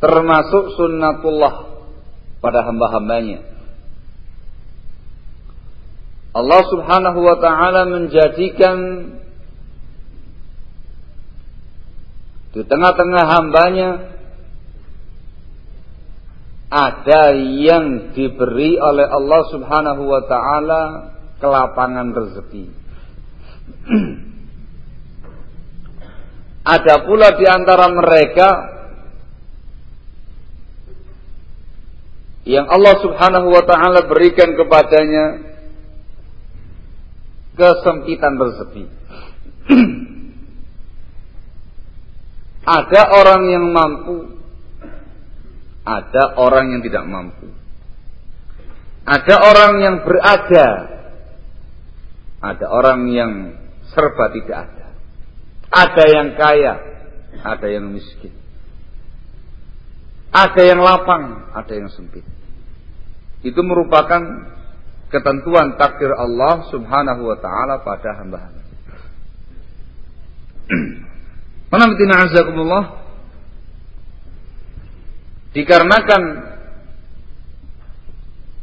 Termasuk sunnatullah Pada hamba-hambanya. Allah subhanahu wa ta'ala menjadikan Di tengah-tengah hambanya Ada yang diberi oleh Allah subhanahu wa ta'ala Kelapangan rezeki. Ada pula di antara mereka yang Allah Subhanahu wa taala berikan kepadanya kesempitan rezeki. ada orang yang mampu, ada orang yang tidak mampu. Ada orang yang berada, ada orang yang serba tidak ada. Ada yang kaya, ada yang miskin. Ada yang lapang, ada yang sempit. Itu merupakan ketentuan takdir Allah Subhanahu wa taala pada hamba-hamba. Menamtina azakumullah dikarenakan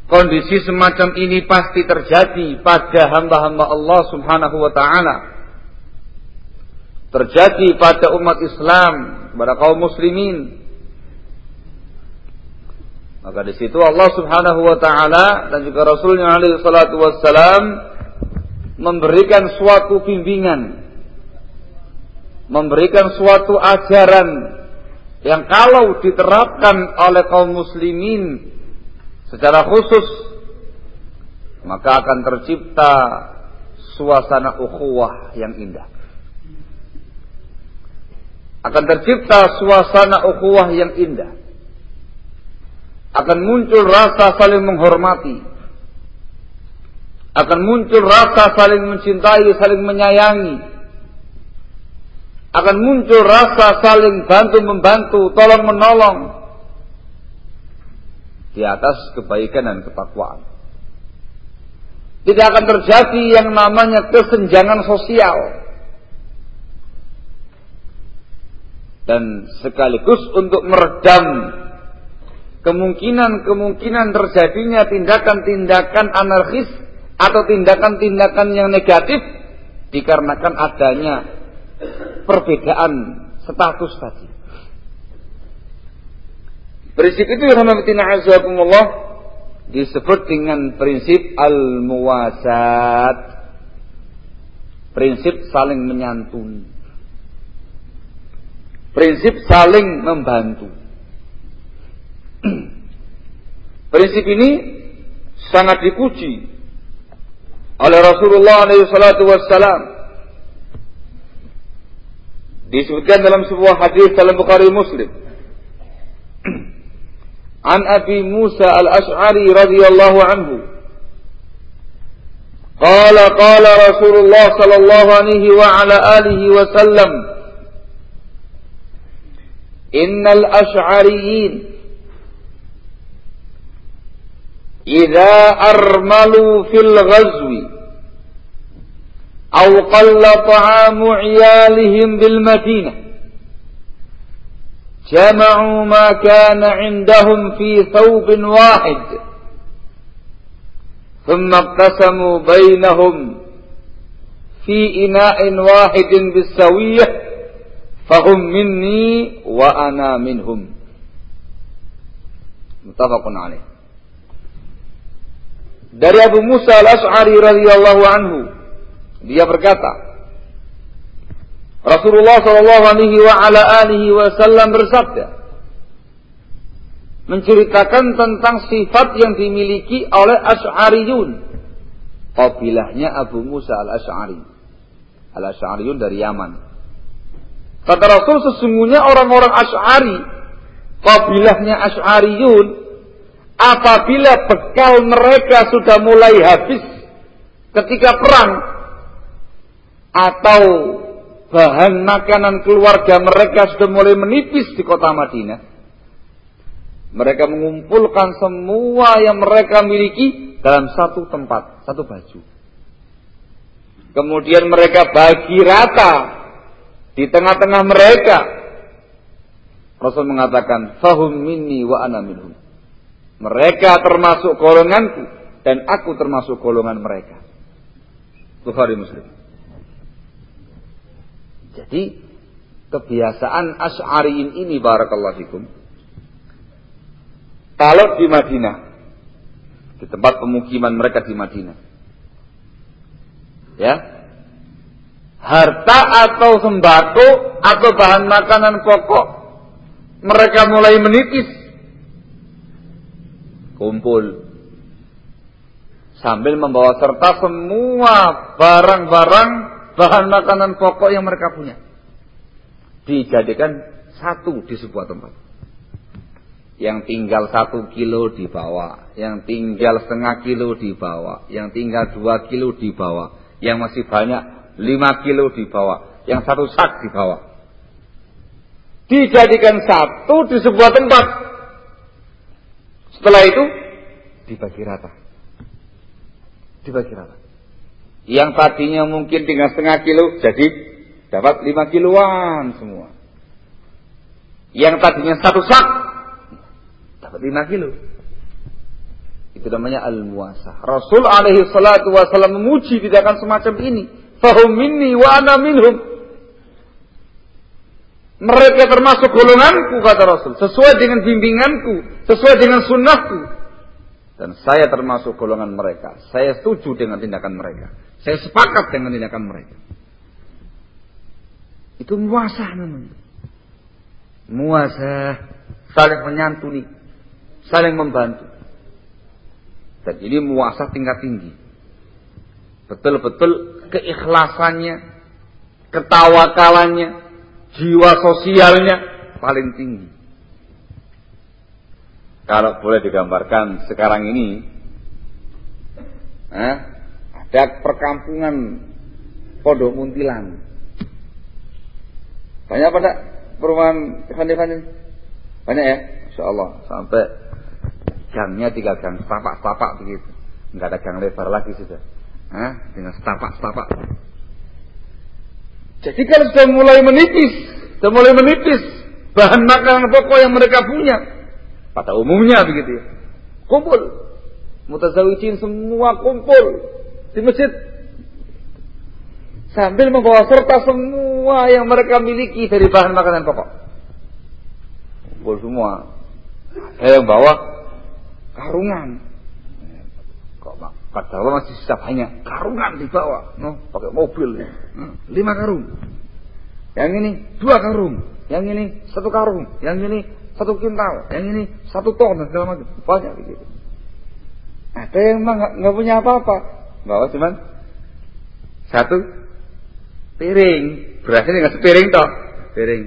kondisi semacam ini pasti terjadi pada hamba-hamba Allah Subhanahu wa taala terjadi pada umat Islam, pada kaum muslimin. Maka di situ Allah Subhanahu wa taala dan juga Rasulnya alaihi salatu wassalam memberikan suatu bimbingan, memberikan suatu ajaran yang kalau diterapkan oleh kaum muslimin secara khusus maka akan tercipta suasana ukhuwah yang indah akan tercipta suasana ukhuwah yang indah. Akan muncul rasa saling menghormati. Akan muncul rasa saling mencintai, saling menyayangi. Akan muncul rasa saling bantu membantu, tolong menolong di atas kebaikan dan ketakwaan. Tidak akan terjadi yang namanya kesenjangan sosial dan sekaligus untuk meredam kemungkinan-kemungkinan terjadinya tindakan-tindakan anarkis atau tindakan-tindakan yang negatif dikarenakan adanya perbedaan status tadi. Prinsip itu rahmatina azakumullah disebut dengan prinsip al-muwasat. Prinsip saling menyantuni. Prinsip saling membantu. Hmm. Prinsip ini sangat dipuji oleh Rasulullah SAW. Disebutkan dalam sebuah hadis dalam Bukhari Muslim. An Abi Musa Al Ash'ari radhiyallahu anhu. Qala qala Rasulullah sallallahu alaihi wa ala alihi wa sallam Innal Ash'ariyin إذا أرملوا في الغزو أو قل طعام عيالهم بالمدينة جمعوا ما كان عندهم في ثوب واحد ثم اقتسموا بينهم في إناء واحد بالسوية فهم مني وأنا منهم. متفق عليه. Dari Abu Musa al-Ash'ari radhiyallahu anhu dia berkata Rasulullah Shallallahu Alaihi wa ala alihi Wasallam bersabda menceritakan tentang sifat yang dimiliki oleh Ash'ariyun kabilahnya Abu Musa al-Ash'ari al-Ash'ariyun dari Yaman. Kata Rasul sesungguhnya orang-orang Ash'ari kabilahnya Ash'ariyun apabila bekal mereka sudah mulai habis ketika perang atau bahan makanan keluarga mereka sudah mulai menipis di kota Madinah. Mereka mengumpulkan semua yang mereka miliki dalam satu tempat, satu baju. Kemudian mereka bagi rata di tengah-tengah mereka. Rasul mengatakan, "Fahum minni wa ana minhum." Mereka termasuk golonganku dan aku termasuk golongan mereka. Bukhari Muslim. Jadi kebiasaan Asy'ariin ini barakallahu fikum kalau di Madinah di tempat pemukiman mereka di Madinah ya harta atau sembako atau bahan makanan pokok mereka mulai menipis kumpul sambil membawa serta semua barang-barang bahan makanan pokok yang mereka punya. Dijadikan satu di sebuah tempat. Yang tinggal satu kilo dibawa, yang tinggal setengah kilo dibawa, yang tinggal dua kilo dibawa, yang masih banyak lima kilo dibawa, yang satu sak dibawa. Dijadikan satu di sebuah tempat. Setelah itu dibagi rata. Dibagi rata. Yang tadinya mungkin tinggal setengah kilo jadi dapat lima kiloan semua. Yang tadinya satu sak dapat lima kilo. Itu namanya al-muasah. Rasul alaihi salatu wasallam memuji tindakan semacam ini. Fahum minni wa ana minhum. Mereka termasuk golonganku kata Rasul. Sesuai dengan bimbinganku. Sesuai dengan sunnahku. Dan saya termasuk golongan mereka. Saya setuju dengan tindakan mereka. Saya sepakat dengan tindakan mereka. Itu muasah namanya. Muasah. Saling menyantuni. Saling membantu. Dan ini muasah tingkat tinggi. Betul-betul keikhlasannya. Ketawakalannya. Jiwa sosialnya. Paling tinggi. Kalau boleh digambarkan sekarang ini. Eh, ada perkampungan Pondok Muntilan. Banyak pada perumahan Ivan Banyak ya? Insya Allah. Sampai gangnya tiga gang setapak-setapak begitu. Enggak ada gang lebar lagi sudah. Hah? Dengan setapak-setapak. Jadi kalau sudah mulai menipis, sudah mulai menipis bahan makanan pokok yang mereka punya, Pada umumnya begitu ya. Kumpul. Mutazawijin semua kumpul di masjid. Sambil membawa serta semua yang mereka miliki dari bahan makanan pokok. Kumpul semua. Ada yang bawa karungan. Padahal masih sisa banyak. Karungan dibawa. No, pakai mobil. Hmm, lima karung. Yang ini dua karung. Yang ini satu karung. Yang ini satu kintal, yang ini satu ton dan segala macam. Banyak begitu. Ada yang memang nggak punya apa-apa, bawa cuman satu piring, berasnya dengan sepiring toh, piring,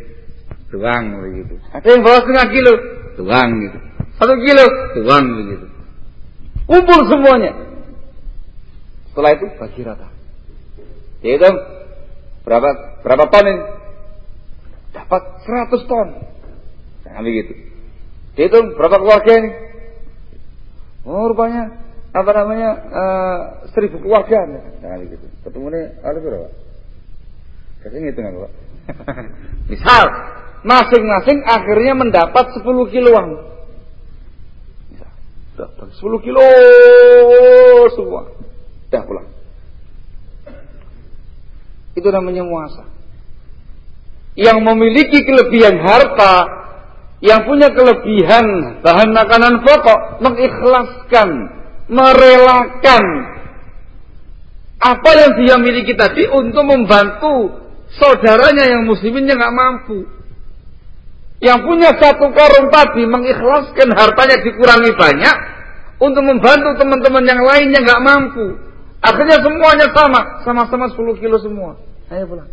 tuang begitu. Ada yang bawa setengah kilo, tuang gitu. Satu kilo, tuang begitu. Kumpul semuanya. Setelah itu bagi rata. Dihitung berapa berapa ton ini? Dapat 100 ton. Nah, begitu. Dihitung berapa keluarga ini? Oh, rupanya apa namanya uh, seribu keluarga. Nah, begitu. Ketemu ini ada berapa? Kasih ngitung aku, Pak. Misal, masing-masing akhirnya mendapat 10 kiloan. Misal, dapat 10 kilo semua. Dah pulang. Itu namanya muasa. Yang memiliki kelebihan harta yang punya kelebihan bahan makanan pokok mengikhlaskan, merelakan apa yang dia miliki tadi untuk membantu saudaranya yang muslimin yang nggak mampu. Yang punya satu karung tadi mengikhlaskan hartanya dikurangi banyak untuk membantu teman-teman yang lainnya nggak mampu. Akhirnya semuanya sama, sama-sama 10 kilo semua. Ayo pulang.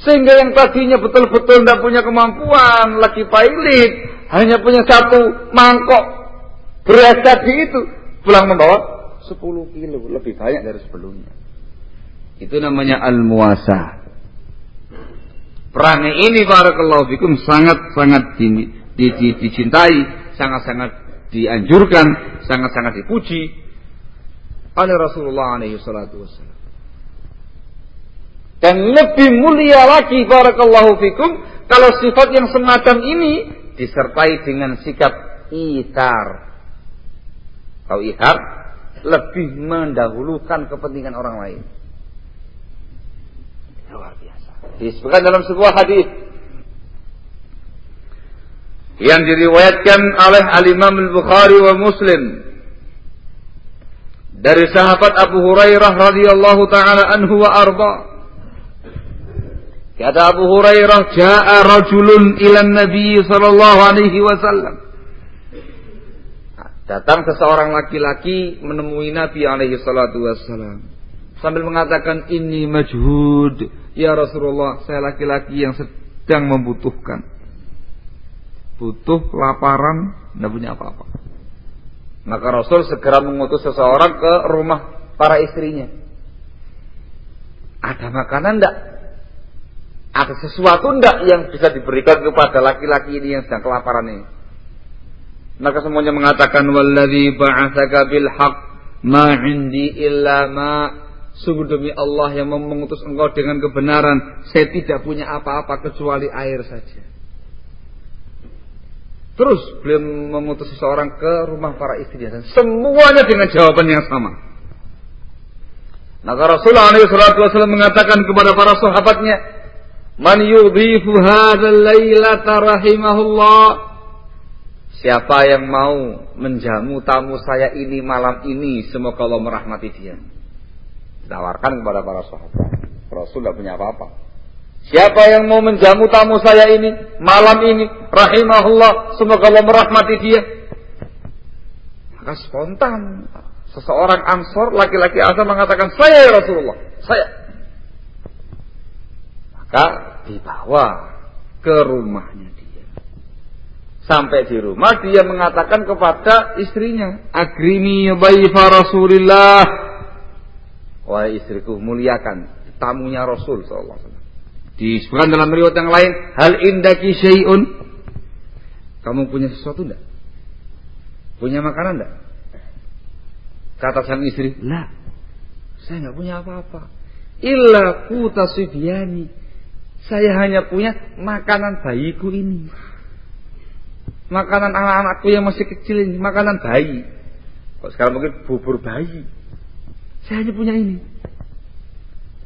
Sehingga yang tadinya betul-betul tidak punya kemampuan, lagi pailit, hanya punya satu mangkok beras tadi itu, pulang membawa 10 kilo, lebih banyak dari sebelumnya. Itu namanya al-muasa. Perangai ini barakallahu fikum sangat-sangat di, di, di, dicintai, sangat-sangat dianjurkan, sangat-sangat dipuji oleh Rasulullah alaihi salatu wasallam. Dan lebih mulia lagi barakallahu fikum kalau sifat yang semacam ini disertai dengan sikap itar. Kalau itar lebih mendahulukan kepentingan orang lain. Luar biasa. Disebutkan dalam sebuah hadis yang diriwayatkan oleh Al-Imam Al-Bukhari wa Muslim dari sahabat Abu Hurairah radhiyallahu taala anhu wa arba Kata Abu Hurairah, "Ja'a rajulun ila Nabi sallallahu alaihi wasallam." Datang seseorang laki-laki menemui Nabi alaihi salatu wasallam sambil mengatakan, "Ini majhud, ya Rasulullah, saya laki-laki yang sedang membutuhkan." Butuh kelaparan, tidak punya apa-apa. Maka Rasul segera mengutus seseorang ke rumah para istrinya. Ada makanan tidak? Ada sesuatu ndak yang bisa diberikan kepada laki-laki ini yang sedang kelaparan ini? Maka semuanya mengatakan walladzi ba'atsaka bil haqq ma 'indi illa ma sungguh demi Allah yang mengutus engkau dengan kebenaran saya tidak punya apa-apa kecuali air saja. Terus beliau mengutus seseorang ke rumah para istrinya dan semuanya dengan jawaban yang sama. Maka Rasulullah SAW mengatakan kepada para sahabatnya, Man yudhifu hadzal lailata rahimahullah. Siapa yang mau menjamu tamu saya ini malam ini, semoga Allah merahmati dia. Tawarkan kepada para sahabat. Rasul tidak punya apa-apa. Siapa yang mau menjamu tamu saya ini malam ini, rahimahullah, semoga Allah merahmati dia. Maka spontan seseorang Ansor, laki-laki Ansor mengatakan, saya ya Rasulullah, saya. Maka dibawa ke rumahnya dia. Sampai di rumah dia mengatakan kepada istrinya, "Agrimi dhaifa Rasulillah." Wahai istriku, muliakan tamunya Rasul wasallam. Disebutkan dalam riwayat yang lain, "Hal indaki syai'un?" Kamu punya sesuatu enggak? Punya makanan enggak? Kata sang istri, "Lah, saya enggak punya apa-apa. Illa kuta subyani." Saya hanya punya makanan bayiku ini. Makanan anak-anakku yang masih kecil ini, makanan bayi. Kok sekarang mungkin bubur bayi. Saya hanya punya ini.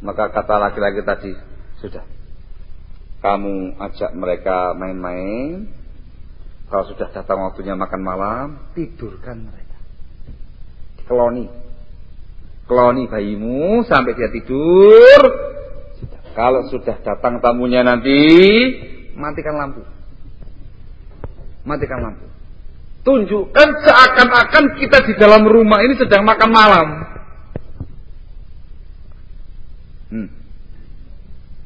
Maka kata laki-laki tadi, sudah. Kamu ajak mereka main-main. Kalau sudah datang waktunya makan malam, tidurkan mereka. Keloni. Keloni bayimu sampai dia tidur. Kalau sudah datang tamunya nanti, matikan lampu. Matikan lampu. Tunjukkan seakan-akan kita di dalam rumah ini sedang makan malam. Hmm.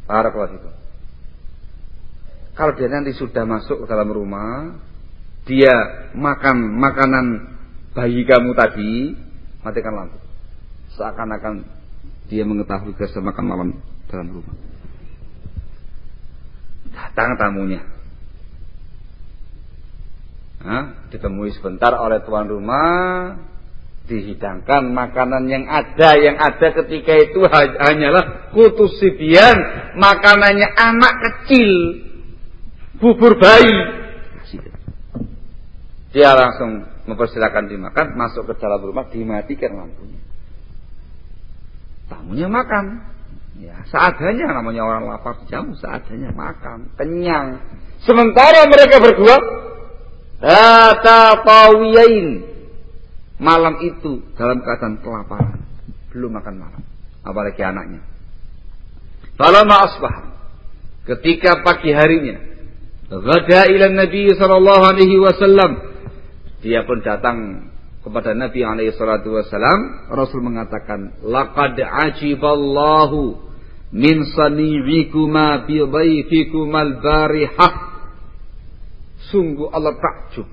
Barakallah itu. Kalau dia nanti sudah masuk ke dalam rumah, dia makan makanan bayi kamu tadi, matikan lampu. Seakan-akan dia mengetahui kesan makan malam dalam rumah. Datang tamunya. Hah? Ditemui sebentar oleh tuan rumah, dihidangkan makanan yang ada yang ada ketika itu hanyalah kutus sibian makanannya anak kecil bubur bayi. Dia langsung mempersilahkan dimakan masuk ke dalam rumah dimatikan lampunya. Tamunya makan. Ya seadanya namanya orang lapar jam seadanya makan. Kenyang. Sementara mereka berdua tawiyain malam itu dalam keadaan kelaparan, belum makan malam, apalagi anaknya. Falamma asbah, ketika pagi harinya, ghada ila Nabi sallallahu alaihi wasallam, dia pun datang kepada Nabi alaihi salatu wasallam, Rasul mengatakan, "Laqad ajiballahu min sani'ikuma bi dhaifikuma barihah Sungguh Allah takjub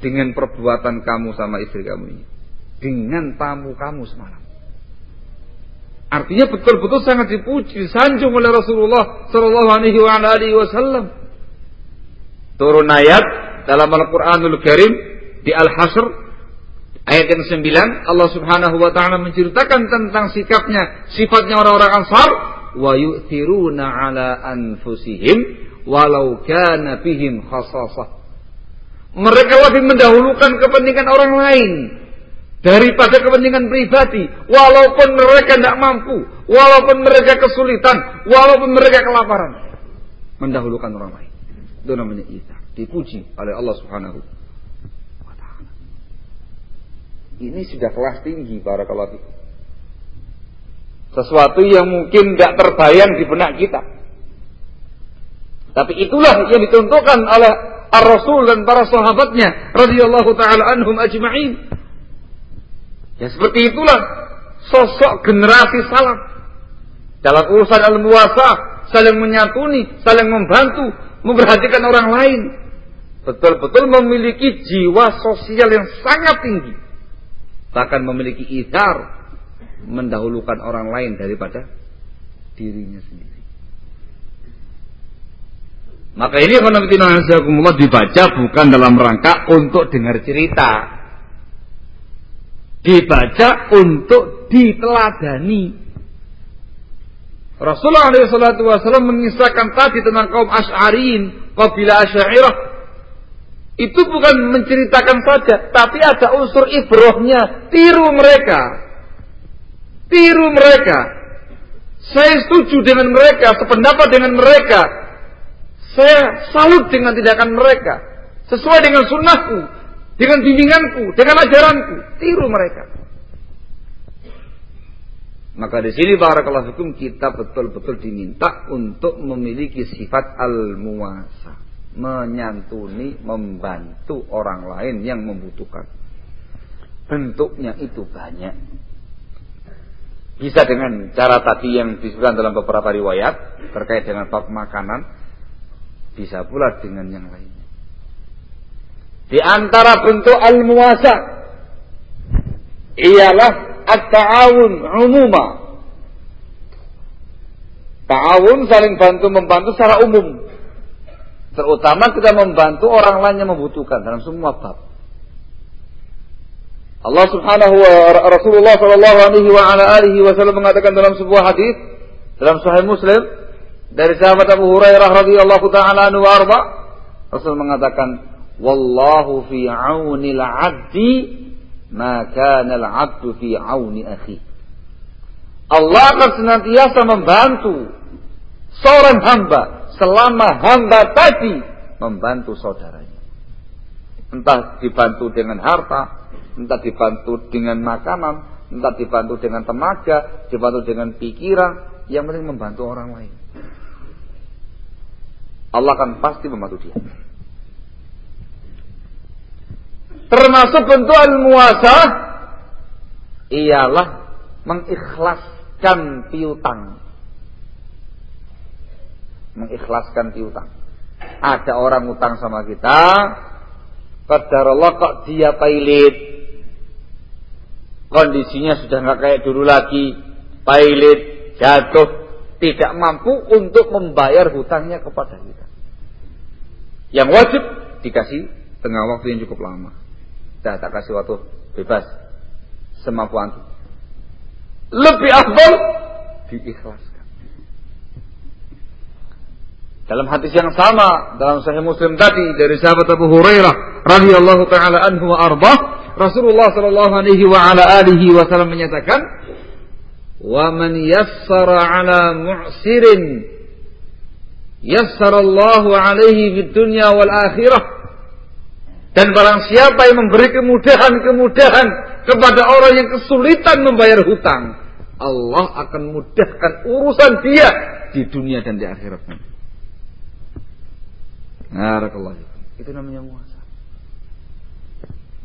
dengan perbuatan kamu sama istri kamu ini. Dengan tamu kamu semalam. Artinya betul-betul sangat dipuji, disanjung oleh Rasulullah Shallallahu Alaihi Wasallam. Turun ayat dalam Al-Quranul Karim di Al-Hasr ayat yang 9 Allah Subhanahu Wa Taala menceritakan tentang sikapnya, sifatnya orang-orang Ansar wa yu'thiruna ala anfusihim walau kana bihim khasasah mereka lebih mendahulukan kepentingan orang lain daripada kepentingan pribadi. Walaupun mereka tidak mampu, walaupun mereka kesulitan, walaupun mereka kelaparan. Mendahulukan orang lain. Itu namanya ita. Dipuji oleh Allah Subhanahu wa taala. Ini sudah kelas tinggi para kalau Sesuatu yang mungkin tidak terbayang di benak kita. Tapi itulah yang ditentukan oleh Ar-Rasul dan para sahabatnya radhiyallahu taala anhum ajma'in. Ya seperti itulah sosok generasi salaf dalam urusan al-muwasa saling menyatuni, saling membantu, memperhatikan orang lain. Betul-betul memiliki jiwa sosial yang sangat tinggi. Bahkan memiliki ithar mendahulukan orang lain daripada dirinya sendiri. Maka ini Allah dibaca bukan dalam rangka untuk dengar cerita. Dibaca untuk diteladani. Rasulullah SAW mengisahkan tadi tentang kaum Ash'arin, kabilah Asy'ariyah. Itu bukan menceritakan saja, tapi ada unsur ibrohnya. Tiru mereka. Tiru mereka. Saya setuju dengan mereka, sependapat dengan mereka, saya salut dengan tindakan mereka. Sesuai dengan sunnahku. Dengan bimbinganku. Dengan ajaranku. Tiru mereka. Maka di sini barakallahu fikum kita betul-betul diminta untuk memiliki sifat al-muwasa. Menyantuni, membantu orang lain yang membutuhkan. Bentuknya itu banyak. Bisa dengan cara tadi yang disebutkan dalam beberapa riwayat terkait dengan bab makanan bisa pula dengan yang lainnya. Di antara bentuk al-muwasa ialah at-ta'awun umuma. Ta'awun saling bantu membantu secara umum. Terutama kita membantu orang lain yang membutuhkan dalam semua bab. Allah Subhanahu wa Rasulullah sallallahu alaihi wa ala alihi wasallam mengatakan dalam sebuah hadis dalam Sahih Muslim dari sahabat Abu Hurairah radhiyallahu taala anhu arba Rasul mengatakan Wallahu fi auni al-'abdi ma kana fi auni akhi. Allah akan senantiasa membantu seorang hamba selama hamba tadi membantu saudaranya. Entah dibantu dengan harta, entah dibantu dengan makanan, entah dibantu dengan tenaga, dibantu dengan pikiran, yang penting membantu orang lain. Allah akan pasti membantu dia. Termasuk bentuk al-muasa ialah mengikhlaskan piutang. Mengikhlaskan piutang. Ada orang utang sama kita, Kadar Allah kok dia pailit. Kondisinya sudah nggak kayak dulu lagi. Pailit, jatuh, tidak mampu untuk membayar hutangnya kepada kita. Yang wajib dikasih tengah waktu yang cukup lama. Dah tak kasih waktu bebas semampu antum. Lebih afdal diikhlaskan. Dalam hadis yang sama dalam Sahih Muslim tadi dari sahabat Abu Hurairah radhiyallahu taala anhu wa arba Rasulullah sallallahu alaihi wa ala alihi wasallam menyatakan wa man yassara ala mu'sirin yassara Allahu alaihi fid dunya wal akhirah dan barang siapa yang memberi kemudahan-kemudahan kepada orang yang kesulitan membayar hutang Allah akan mudahkan urusan dia di dunia dan di akhirat Barakallahu Itu namanya muasa.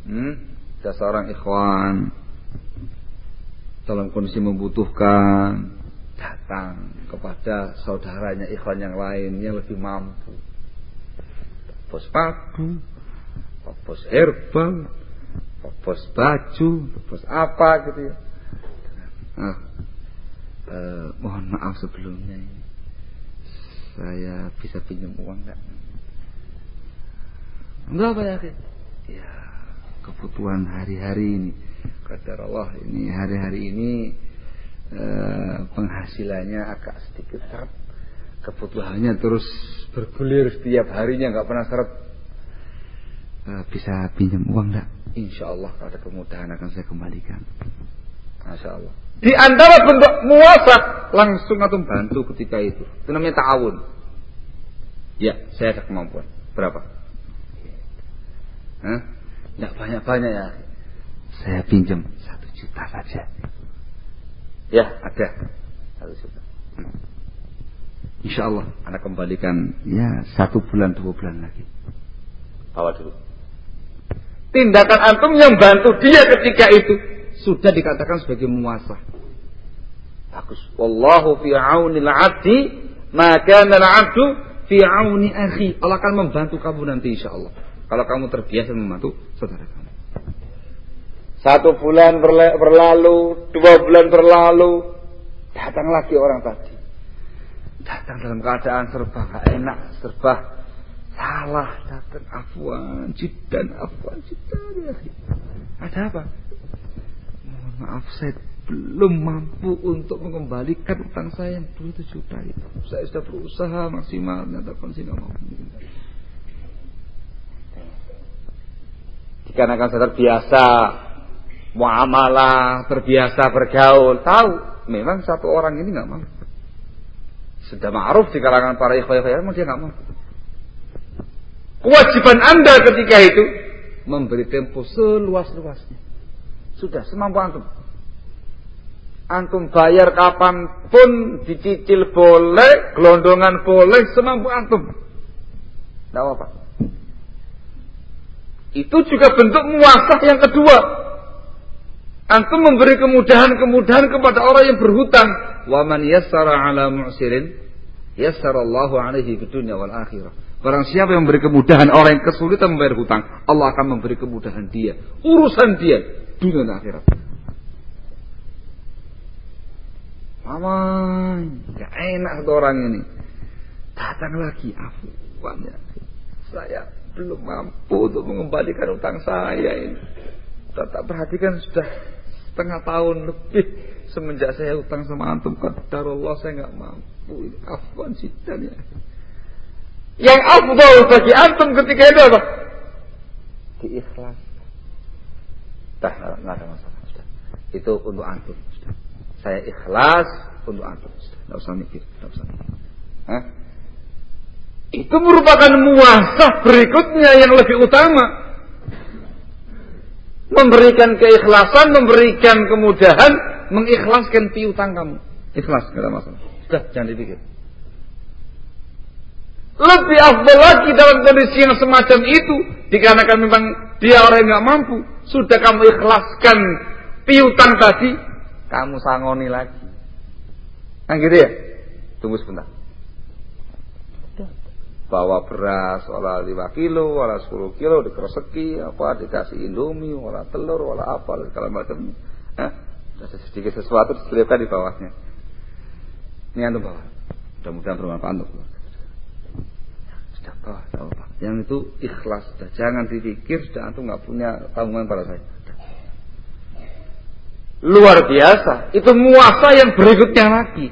Hmm? Ada seorang ikhwan dalam kondisi membutuhkan datang kepada saudaranya ikhwan yang lain yang lebih mampu. Bos padu, bos herbal, bos baju, bos apa gitu ya. Nah, eh, mohon maaf sebelumnya saya bisa pinjam uang enggak? Berapa ya? Ya, kebutuhan hari-hari ini. Kata Allah ini hari-hari ini eh, penghasilannya agak sedikit. Kebutuhannya terus bergulir setiap harinya nggak pernah seret. Eh, bisa pinjam uang enggak? Insya Allah kalau ada kemudahan akan saya kembalikan. Masya Allah. Di antara bentuk muasa langsung atau bantu ketika itu. Itu namanya ta'awun. Ya, saya ada kemampuan. Berapa? Tidak banyak-banyak ya. Saya pinjam satu juta saja. Ya, ada. Satu juta. Hmm. Insya Allah anak kembalikan ya satu bulan dua bulan lagi. Bawa dulu. Tindakan antum yang bantu dia ketika itu sudah dikatakan sebagai muasa. Bagus. Wallahu fi auni al-'abdi maka al-'abdu fi auni akhi. Allah akan membantu kamu nanti insya Allah. Kalau kamu terbiasa membantu saudara kamu. Satu bulan berlalu, dua bulan berlalu, datang lagi orang tadi. Datang dalam keadaan serba enak, serba salah, datang afwan, jidan, afwan, jidan. Ya. Ada apa? Mohon maaf, saya belum mampu untuk mengembalikan utang saya yang 27 juta itu. Saya sudah berusaha maksimal, ternyata kondisi nggak mampu. Dikarenakan saya terbiasa muamalah, terbiasa bergaul, tahu memang satu orang ini nggak mau. Sudah ma'ruf di kalangan para ikhwah-ikhwah, memang dia nggak mau. Kewajiban Anda ketika itu memberi tempo seluas-luasnya. Sudah semampu antum. Antum bayar kapan pun, dicicil boleh, gelondongan boleh, semampu antum. Tidak apa-apa. Itu juga bentuk muasah yang kedua. Antum memberi kemudahan-kemudahan kepada orang yang berhutang. Wa man yassara ala mu'sirin yassarallahu alaihi dunya wal akhirah. Barang siapa yang memberi kemudahan orang yang kesulitan membayar hutang, Allah akan memberi kemudahan dia. Urusan dia dunia dan akhirat. Mama, gak enak satu orang ini. Datang lagi, afuannya. Saya belum mampu untuk mengembalikan utang saya ini. Tetap perhatikan sudah setengah tahun lebih semenjak saya utang sama antum Allah saya nggak mampu. Afwan sidan ya. Yang afdal bagi antum ketika itu apa? diikhlaskan. Dah, nggak ada masalah. Sudah. Itu untuk antum. Sudah. Saya ikhlas untuk antum. Sudah. Nggak usah mikir. Nggak usah mikir. Hah? Itu merupakan muasah berikutnya yang lebih utama. Memberikan keikhlasan, memberikan kemudahan, mengikhlaskan piutang kamu. Ikhlas, ada masalah. Sudah, jangan dipikir. Lebih afdal lagi dalam kondisi yang semacam itu. Dikarenakan memang dia orang yang nggak mampu. Sudah kamu ikhlaskan piutang tadi. Kamu sangoni lagi. Nah gitu ya. Tunggu sebentar. Bawa beras, wala 5 kilo, wala 10 kilo, dikereseki, apa, dikasih indomie, wala telur, wala apa, segala macam. Eh, sedikit sesuatu diselipkan di bawahnya. Ini antum bawa. Mudah-mudahan bermanfaat untuk keluarga. Tidak apa Yang itu ikhlas. Sudah. Jangan dipikir, sudah antum nggak punya tanggungan pada saya. Luar biasa. Itu muasa yang berikutnya lagi.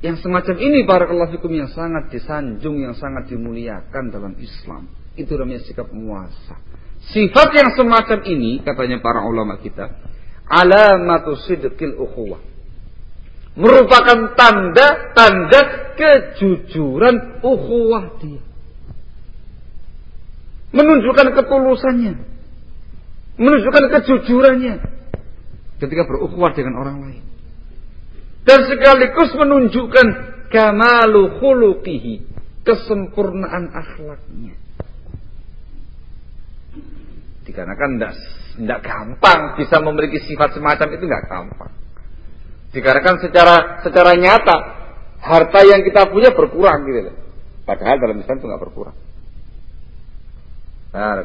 Yang semacam ini para fikum yang sangat disanjung, yang sangat dimuliakan dalam Islam. Itu namanya sikap muasa. Sifat yang semacam ini, katanya para ulama kita, alamatu sidqil ukhuwah merupakan tanda-tanda kejujuran ukhuwah dia. Menunjukkan ketulusannya. Menunjukkan kejujurannya. Ketika berukhuwah dengan orang lain. Dan sekaligus menunjukkan kamalu khuluqihi. Kesempurnaan akhlaknya. Dikarenakan tidak gampang bisa memiliki sifat semacam itu nggak gampang. Dikarenakan secara secara nyata harta yang kita punya berkurang gitu loh. Padahal dalam Islam itu nggak berkurang. Nah,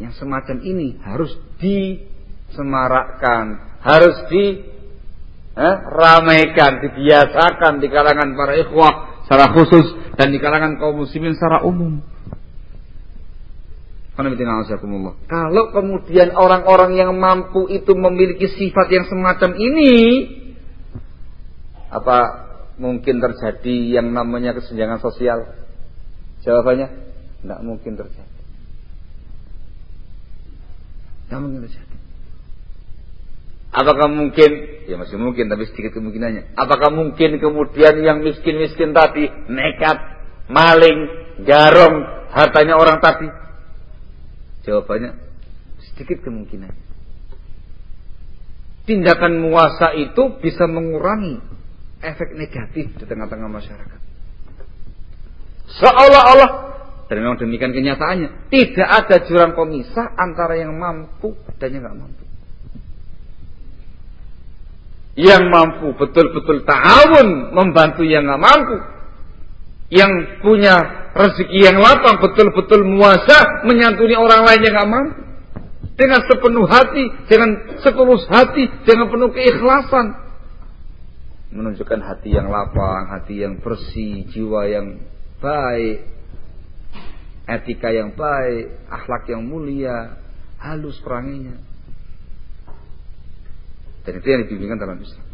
yang semacam ini harus disemarakkan, harus di eh, ramaikan, dibiasakan di kalangan para ikhwah secara khusus dan di kalangan kaum muslimin secara umum. Kalau kemudian orang-orang yang mampu itu memiliki sifat yang semacam ini, apa mungkin terjadi yang namanya kesenjangan sosial? Jawabannya, tidak mungkin terjadi. Tidak mungkin terjadi. Apakah mungkin? Ya masih mungkin, tapi sedikit kemungkinannya. Apakah mungkin kemudian yang miskin-miskin tadi nekat, maling, garong, hartanya orang tadi Jawabannya sedikit kemungkinan. Tindakan muasa itu bisa mengurangi efek negatif di tengah-tengah masyarakat. Seolah-olah dan memang demikian kenyataannya tidak ada jurang pemisah antara yang mampu dan yang nggak mampu. Yang mampu betul-betul ta'awun membantu yang nggak mampu. Yang punya rezeki yang lapang, betul-betul muasa menyantuni orang lain yang aman dengan sepenuh hati, dengan setulus hati, dengan penuh keikhlasan. Menunjukkan hati yang lapang, hati yang bersih, jiwa yang baik, etika yang baik, akhlak yang mulia, halus peranginya. Dan itu yang dibimbingkan dalam Islam.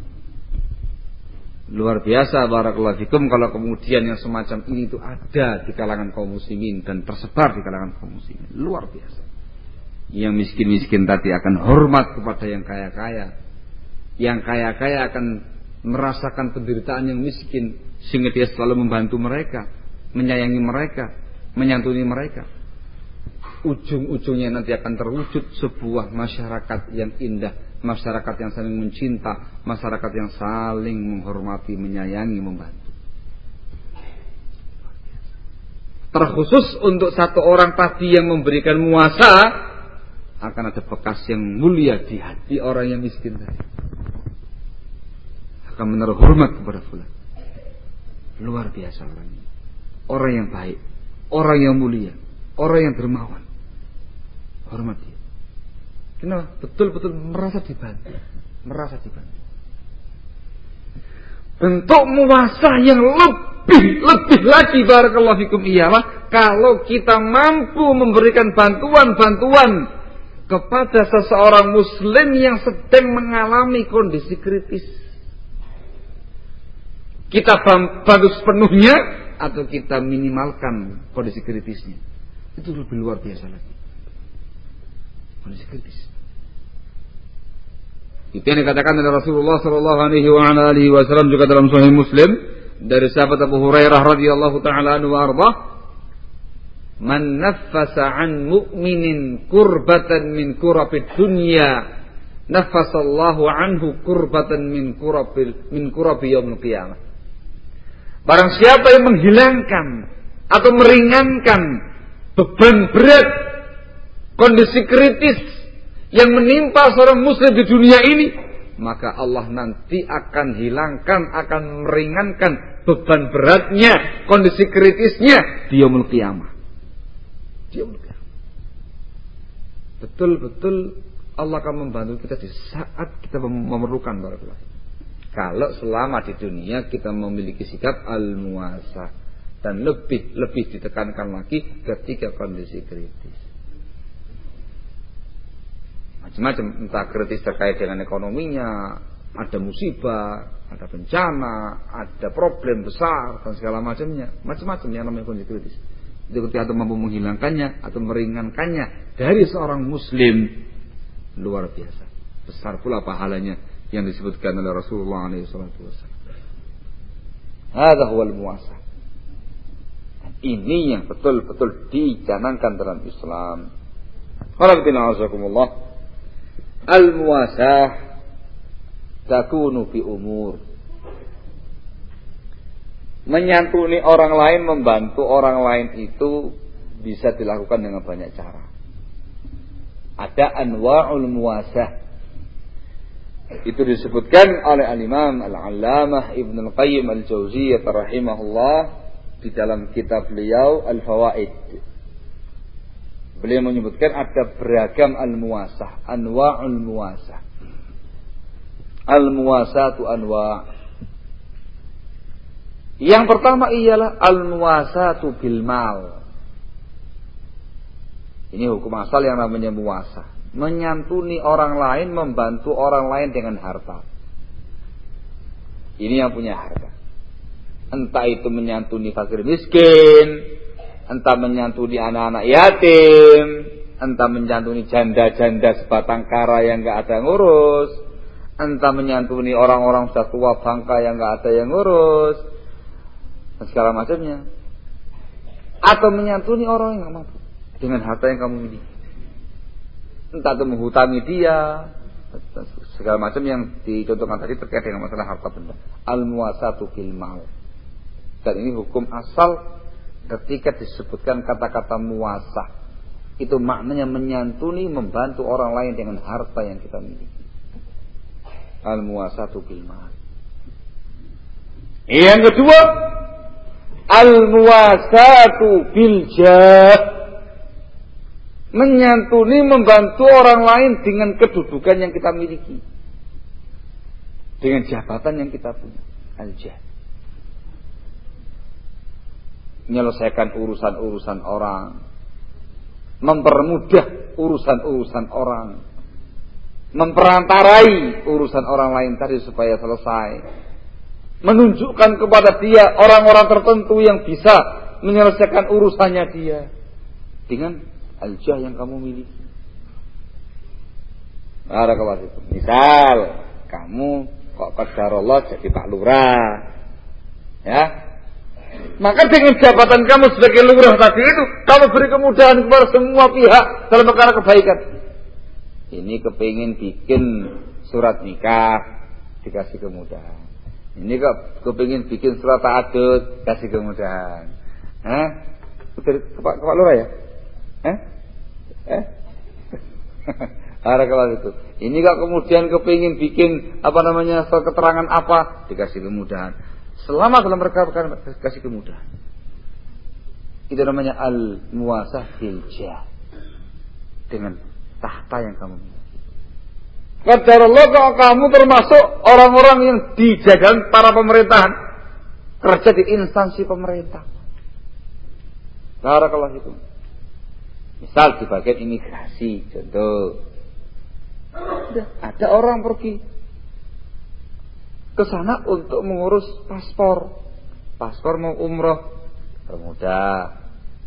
Luar biasa barakallahu fikum kalau kemudian yang semacam ini itu ada di kalangan kaum muslimin dan tersebar di kalangan kaum muslimin. Luar biasa. Yang miskin-miskin tadi akan hormat kepada yang kaya-kaya. Yang kaya-kaya akan merasakan penderitaan yang miskin sehingga dia selalu membantu mereka, menyayangi mereka, menyantuni mereka. Ujung-ujungnya nanti akan terwujud sebuah masyarakat yang indah masyarakat yang saling mencinta, masyarakat yang saling menghormati, menyayangi, membantu. Terkhusus untuk satu orang tadi yang memberikan muasa akan ada bekas yang mulia di hati orang yang miskin tadi. Akan menaruh hormat kepada fulan. Luar biasa orang ini. Orang yang baik, orang yang mulia, orang yang dermawan. Hormat dia. Kenapa? Betul-betul merasa dibantu. Merasa dibantu. Bentuk muasa yang lebih lebih lagi barakallahu fikum ialah kalau kita mampu memberikan bantuan-bantuan kepada seseorang muslim yang sedang mengalami kondisi kritis. Kita bantu sepenuhnya atau kita minimalkan kondisi kritisnya. Itu lebih luar biasa lagi. Kondisi kritis. Itu yang dikatakan oleh Rasulullah Shallallahu Alaihi Wasallam juga dalam Sahih Muslim dari sahabat Abu Hurairah radhiyallahu taala anhu arba Man nafasa an mu'minin kurbatan min kurabid dunya nafasallahu anhu kurbatan min kurabil min kurabi yaumil qiyamah. Barang siapa yang menghilangkan atau meringankan beban berat kondisi kritis yang menimpa seorang muslim di dunia ini, maka Allah nanti akan hilangkan, akan meringankan beban beratnya, kondisi kritisnya di yaumul qiyamah. Di. Betul-betul Allah akan membantu kita di saat kita memerlukan barakallahu. Kalau selama di dunia kita memiliki sikap al-muasa dan lebih lebih ditekankan lagi ketika kondisi kritis macam-macam entah kritis terkait dengan ekonominya ada musibah ada bencana ada problem besar dan segala macamnya macam-macam yang namanya kondisi kritis itu ketika atau mampu menghilangkannya atau meringankannya dari seorang muslim luar biasa besar pula pahalanya yang disebutkan oleh Rasulullah SAW. Ada huwal muasa. Ini yang betul-betul dicanangkan dalam Islam. Alhamdulillah. Al-muasah takunu fi umur. Menyantuni orang lain, membantu orang lain itu bisa dilakukan dengan banyak cara. Ada anwa'ul muasah. Itu disebutkan oleh Al-Imam Al-Allamah Ibn Al-Qayyim Al-Jauziyah rahimahullah di dalam kitab beliau Al-Fawaid. Beliau menyebutkan ada beragam al-muasah, anwa'ul muasah. Al-muasatu anwa'. Yang pertama ialah al-muasatu bil mal. Ini hukum asal yang namanya muasah. Menyantuni orang lain, membantu orang lain dengan harta. Ini yang punya harta. Entah itu menyantuni fakir miskin, entah menyantuni anak-anak yatim, entah menyantuni janda-janda sebatang kara yang nggak ada yang ngurus, entah menyantuni orang-orang sudah tua bangka yang nggak ada yang ngurus, dan segala macamnya. Atau menyantuni orang yang nggak mampu dengan harta yang kamu miliki. Entah itu menghutangi dia, segala macam yang dicontohkan tadi terkait dengan masalah harta benda. Al-muasatu bil. Dan ini hukum asal ketika disebutkan kata-kata muasah itu maknanya menyantuni membantu orang lain dengan harta yang kita miliki. Al muasatu bil mal yang kedua al muasatu bil jah. Menyantuni membantu orang lain dengan kedudukan yang kita miliki. Dengan jabatan yang kita punya al jah menyelesaikan urusan-urusan orang, mempermudah urusan-urusan orang, memperantarai urusan orang lain tadi supaya selesai, menunjukkan kepada dia orang-orang tertentu yang bisa menyelesaikan urusannya dia dengan aljah yang kamu miliki. Barakallahu itu. Misal kamu kok Allah jadi Pak Lurah. Ya, maka dengan jabatan kamu sebagai lurah tadi itu, kamu beri kemudahan kepada semua pihak dalam perkara kebaikan. Ini kepingin bikin surat nikah, dikasih kemudahan. Ini kok kepingin bikin surat ta'adud, kasih kemudahan. Hah? Pak, Pak Lurah ya? Eh? Eh? Ada kalau itu. Ini kok kemudian kepingin bikin apa namanya soal keterangan apa, dikasih kemudahan. Selama dalam mereka kasih kemudahan. Itu namanya al-muasah filja. Dengan tahta yang kamu miliki. Kadar Allah kamu termasuk orang-orang yang dijaga para pemerintahan. Kerja di instansi pemerintah. kalau itu. Misal di bagian imigrasi, contoh. Ada orang pergi ke sana untuk mengurus paspor. Paspor mau umroh, permudah.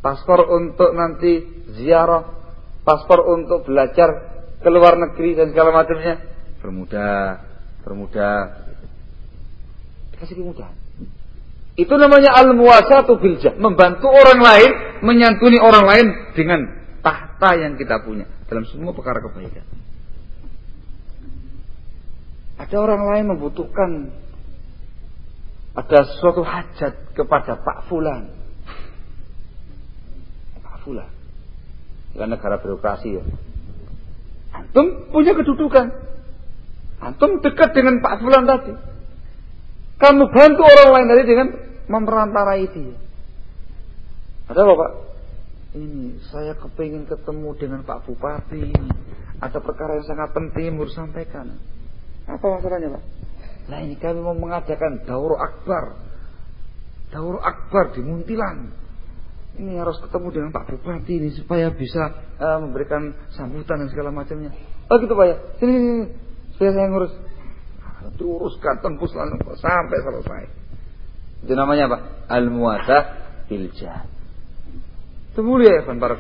paspor untuk nanti ziarah, paspor untuk belajar ke luar negeri dan segala macamnya, bermudah, bermudah. Kasih kemudahan. Itu namanya al-muwasatu biljah, membantu orang lain, menyantuni orang lain dengan tahta yang kita punya dalam semua perkara kebaikan. Ada orang lain membutuhkan ada suatu hajat kepada Pak Fulan. Pak Fulan. Dengan negara birokrasi ya. Antum punya kedudukan. Antum dekat dengan Pak Fulan tadi. Kamu bantu orang lain tadi dengan memperantarai dia. Ada apa Pak? Ini saya kepingin ketemu dengan Pak Bupati. Ada perkara yang sangat penting harus sampaikan. Apa masalahnya Pak? Nah ini kami mau mengadakan daur akbar. Daur akbar di Muntilan. Ini harus ketemu dengan Pak Bupati ini supaya bisa uh, memberikan sambutan dan segala macamnya. Oh gitu Pak ya. Sini, sini, sini. Supaya saya ngurus. Teruskan tembus sampai selesai. Itu namanya apa? Al-muasah biljah. Itu mulia ya para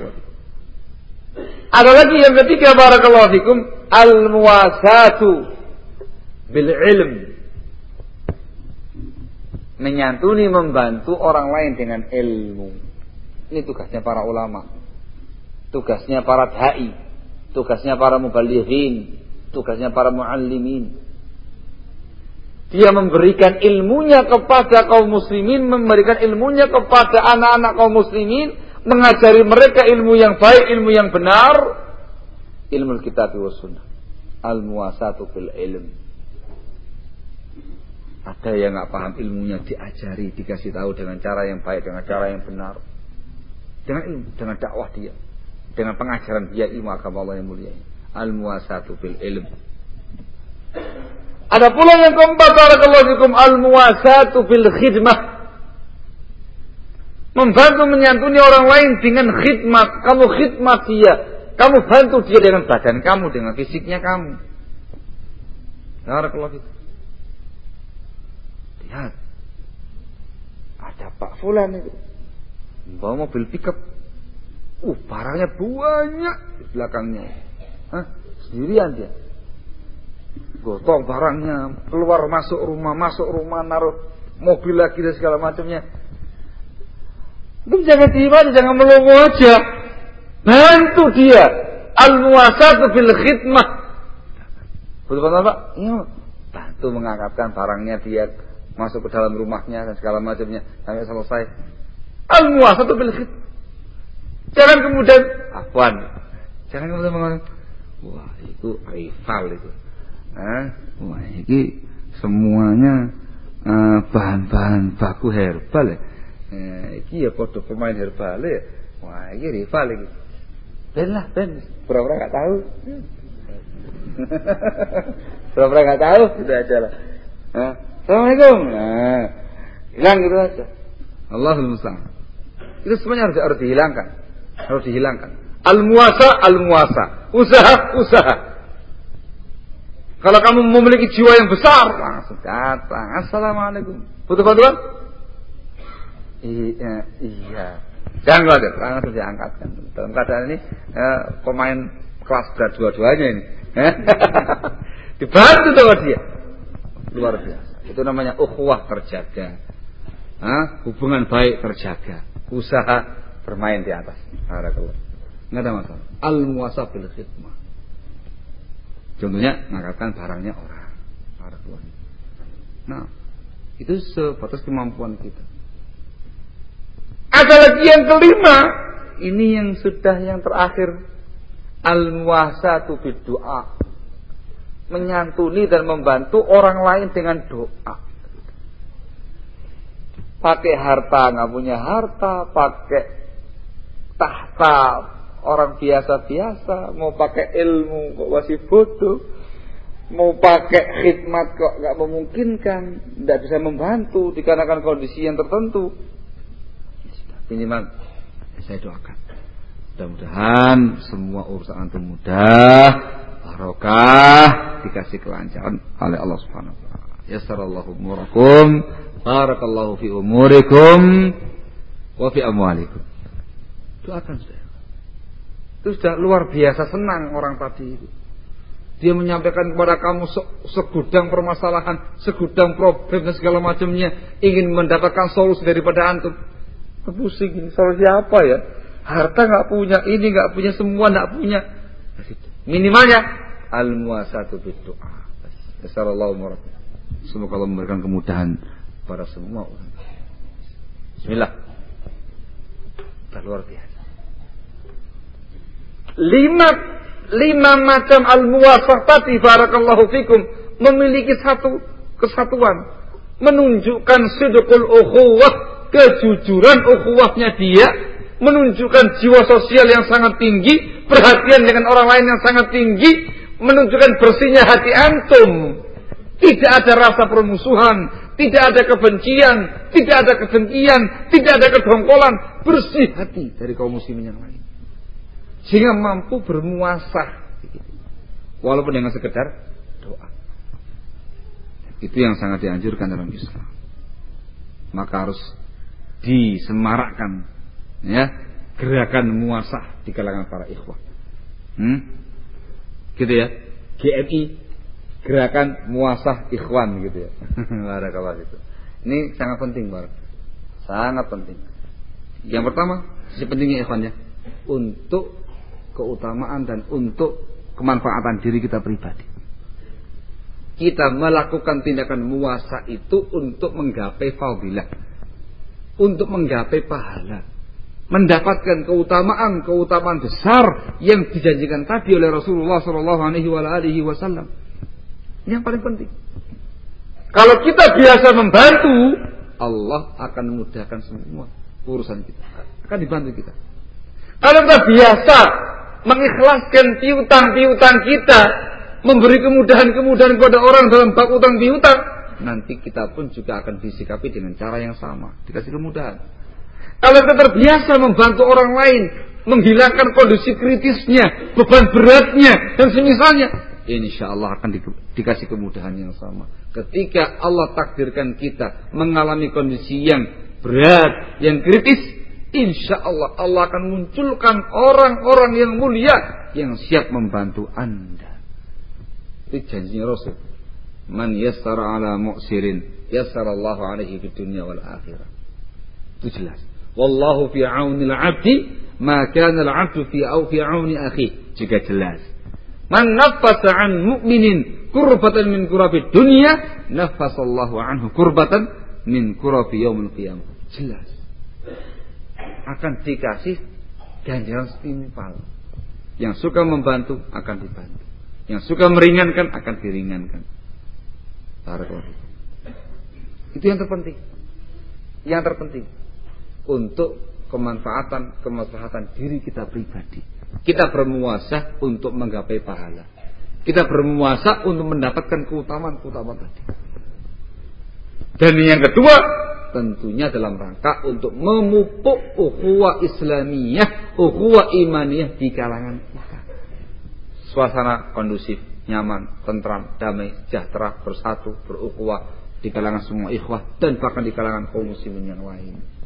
Ada lagi yang ketiga barakallahu fikum al-muasatu bil ilm. Menyantuni membantu orang lain dengan ilmu. Ini tugasnya para ulama. Tugasnya para dai, tugasnya para mubalighin, tugasnya para muallimin. Dia memberikan ilmunya kepada kaum muslimin, memberikan ilmunya kepada anak-anak kaum muslimin, mengajari mereka ilmu yang baik, ilmu yang benar, ilmu kitab wa sunnah. Al-muasatu fil ilm. Ada yang nggak paham ilmunya diajari, dikasih tahu dengan cara yang baik, dengan cara yang benar. Dengan ilmu, dengan dakwah dia. Dengan pengajaran dia ilmu agama Allah yang mulia. Al-muasatu fil ilm. Ada pula yang keempat barakallahu fikum al-muwasatu bil khidmah. Membantu menyantuni orang lain dengan khidmat. Kamu khidmat dia. Kamu bantu dia dengan badan kamu, dengan fisiknya kamu. Barakallahu fikum. Lihat. Ada Pak Fulan itu. Bawa mobil pickup. Uh, barangnya banyak di belakangnya. Hah? Sendirian dia gotong barangnya, keluar masuk rumah, masuk rumah, naruh mobil lagi dan segala macamnya. Itu jangan tiba, jangan melongo aja. Bantu dia. Al-muasatu bil khidmah. Betul betul Pak? Iya. Bantu mengangkatkan barangnya dia masuk ke dalam rumahnya dan segala macamnya sampai selesai. Al-muasatu bil khidmah. Jangan kemudian afwan. Jangan kemudian mengatakan, wah itu rival itu. Eh, wah ini semuanya eh, bahan-bahan baku herbal ya. Eh, iki ya kode pemain herbal ya. Wah, ini rival iki. Ben lah, ben. Pura-pura gak tahu. Pura-pura gak tahu, sudah aja lah. Eh, Assalamualaikum. Nah, hilang gitu aja. Allahul musta'an. Itu semuanya harus, harus dihilangkan. Harus dihilangkan. Al-muasa, al-muasa. Usaha, usaha. Kalau kamu memiliki jiwa yang besar, langsung datang. Assalamualaikum. Butuh bantuan? Iya, iya. Jangan khawatir, langsung diangkatkan. Dalam keadaan ini eh, pemain kelas berat dua-duanya ini. Dibantu sama dia. Luar biasa. Itu namanya ukhuwah terjaga. Hah? Hubungan baik terjaga. Usaha bermain di atas. Barakallah. Enggak ada masalah. Al-muwasa bil khidmah. Contohnya mengangkatkan barangnya orang. Nah, itu sebatas kemampuan kita. Ada lagi yang kelima, ini yang sudah yang terakhir. Al-muasatu doa. Menyantuni dan membantu orang lain dengan doa. Pakai harta nggak punya harta, pakai tahta orang biasa-biasa mau pakai ilmu kok masih bodoh mau pakai khidmat kok nggak memungkinkan tidak bisa membantu dikarenakan kondisi yang tertentu minimal saya doakan mudah-mudahan semua urusan antum mudah barokah dikasih kelancaran oleh Allah Subhanahu wa taala yassarallahu umurakum barakallahu fi umurikum wa fi amwalikum Doakan saudara. Itu sudah luar biasa senang orang tadi itu. Dia menyampaikan kepada kamu segudang permasalahan, segudang problem dan segala macamnya, ingin mendapatkan solusi daripada antum. Pusing solusi apa ya? Harta nggak punya, ini nggak punya, semua nggak punya. Minimalnya al muasatu berdoa. Assalamualaikum. Semoga Allah memberikan kemudahan pada semua orang. Bismillah. luar biasa. Lima lima macam al-muwafaqati barakallahu fikum memiliki satu kesatuan menunjukkan sidqul ukhuwah kejujuran ukhuwahnya dia menunjukkan jiwa sosial yang sangat tinggi perhatian dengan orang lain yang sangat tinggi menunjukkan bersihnya hati antum. Tidak ada rasa permusuhan tidak ada kebencian tidak ada kedengkian tidak ada kedongkolan. Bersih hati dari kaum muslimin yang lain. Sehingga mampu bermuasah. Walaupun dengan sekedar doa. Itu yang sangat dianjurkan dalam Islam. Maka harus disemarakkan ya. Gerakan muasah di kalangan para ikhwah. Hmm? Gitu ya. GMI gerakan muasah ikhwan gitu ya. Barakallah itu ini sangat penting bar sangat penting. Yang pertama si pentingnya ikhwannya untuk keutamaan dan untuk kemanfaatan diri kita pribadi. Kita melakukan tindakan muasa itu untuk menggapai fadilah, untuk menggapai pahala, mendapatkan keutamaan keutamaan besar yang dijanjikan tadi oleh Rasulullah Shallallahu Alaihi Wasallam. Yang paling penting. Kalau kita biasa membantu, Allah akan memudahkan semua urusan kita. Akan dibantu kita. Kalau kita biasa mengikhlaskan piutang-piutang kita, memberi kemudahan-kemudahan kepada orang dalam bab utang piutang, nanti kita pun juga akan disikapi dengan cara yang sama, dikasih kemudahan. Kalau kita terbiasa membantu orang lain, menghilangkan kondisi kritisnya, beban beratnya, dan semisalnya, insya Allah akan di, dikasih kemudahan yang sama. Ketika Allah takdirkan kita mengalami kondisi yang berat, yang kritis, Insya Allah Allah akan munculkan orang-orang yang mulia yang siap membantu anda. Itu janjinya Rasul. Man yassara ala mu'sirin yassara Allah alaihi di dunia wal akhirah. Itu jelas. Wallahu fi auni al-'abdi ma kana al-'abdu fi au fi auni akhi. Juga jelas. Man nafasa an mu'minin kurbatan min kurabi dunia nafasallahu anhu kurbatan min kurabi yaumil qiyamah. Jelas akan dikasih ganjaran setimpal. Yang suka membantu akan dibantu. Yang suka meringankan akan diringankan. Barakallahu Itu yang terpenting. Yang terpenting untuk kemanfaatan kemaslahatan diri kita pribadi. Kita bermuasa untuk menggapai pahala. Kita bermuasa untuk mendapatkan keutamaan-keutamaan tadi. Dan yang kedua, tentunya dalam rangka untuk memupuk ukhuwah Islamiyah, ukhuwah imaniyah di kalangan kita. Suasana kondusif, nyaman, tentram, damai, sejahtera, bersatu, berukhuwah di kalangan semua ikhwah dan bahkan di kalangan kaum muslimin yang lain.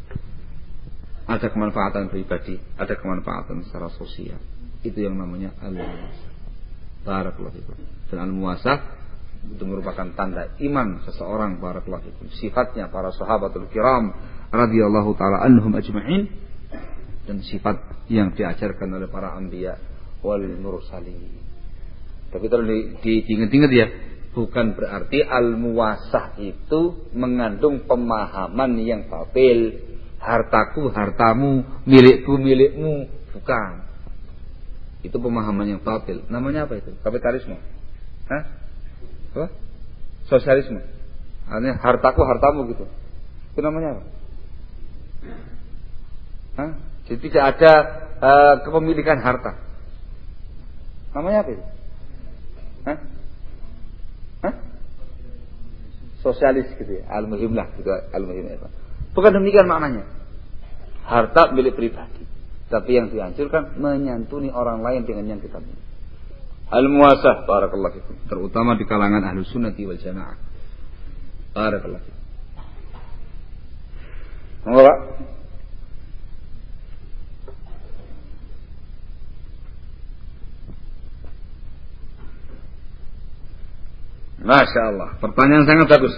Ada kemanfaatan pribadi, ada kemanfaatan secara sosial. Itu yang namanya al-muasah. Barakallahu Dan al-muasah itu merupakan tanda iman seseorang barakallahu fikum. Sifatnya para sahabatul kiram radhiyallahu taala anhum ajma'in. Dan sifat yang diajarkan oleh para anbiya wal mursalin. Tapi kalau diingat-ingat ya bukan berarti al muwasah itu mengandung pemahaman yang batil hartaku hartamu milikku milikmu bukan itu pemahaman yang batil namanya apa itu kapitalisme Hah? apa? Sosialisme. Artinya hartaku hartamu gitu. Itu namanya apa? Hah? Jadi tidak ada uh, kepemilikan harta. Namanya apa itu? Hah? Hah? Sosialis gitu ya. Al-muhim lah gitu. Al-muhim. Bukan demikian maknanya harta milik pribadi. Tapi yang dihancurkan menyantuni orang lain dengan yang kita miliki. Al-muasah barakallahu fikum, terutama di kalangan ahlu sunnati wal jamaah. Barakallahu fikum. Masya Allah, pertanyaan sangat bagus.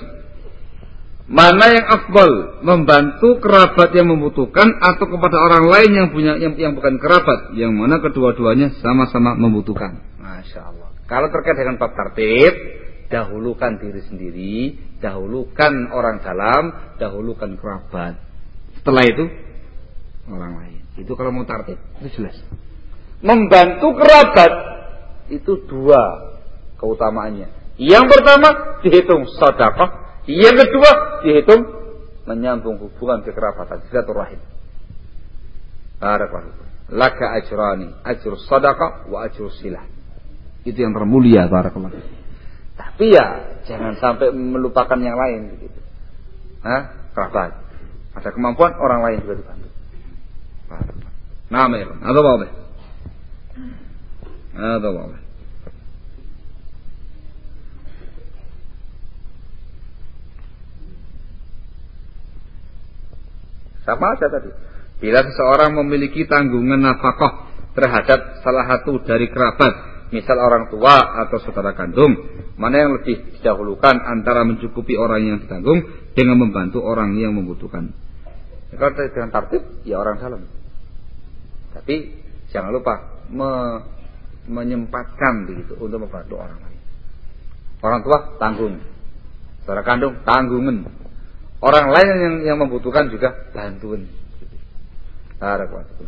Mana yang afdal membantu kerabat yang membutuhkan atau kepada orang lain yang punya yang, yang bukan kerabat yang mana kedua-duanya sama-sama membutuhkan. Masya Allah. Kalau terkait dengan bab tertib, dahulukan diri sendiri, dahulukan orang dalam, dahulukan kerabat. Setelah itu orang lain. Itu kalau mau tertib, itu jelas. Membantu kerabat itu dua keutamaannya. Yang pertama dihitung sedekah yang kedua dihitung menyambung hubungan kekerabatan silaturahim. Barakallahu. Laka ajrani, ajr sadaqah wa ajr silah. Itu yang termulia barakallahu. Tapi ya jangan sampai melupakan yang lain begitu. Hah? Kerabat. Ada kemampuan orang lain juga dibantu. Barakallahu. Ya, atau apa? Atau Sama aja tadi. Bila seseorang memiliki tanggungan nafkah terhadap salah satu dari kerabat, misal orang tua atau saudara kandung, mana yang lebih didahulukan antara mencukupi orang yang ditanggung dengan membantu orang yang membutuhkan. Kalau dengan tertib, ya orang dalam. Tapi jangan lupa me, menyempatkan begitu untuk membantu orang lain. Orang tua tanggung, saudara kandung tanggungan, orang lain yang yang membutuhkan juga bantuan.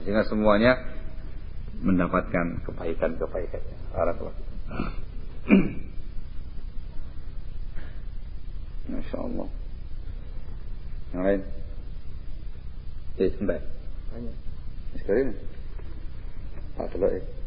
Sehingga semuanya mendapatkan kebaikan-kebaikan. Masya Allah. Yang lain? Eh, sebentar. Sekarang. Tak terlalu. Eh.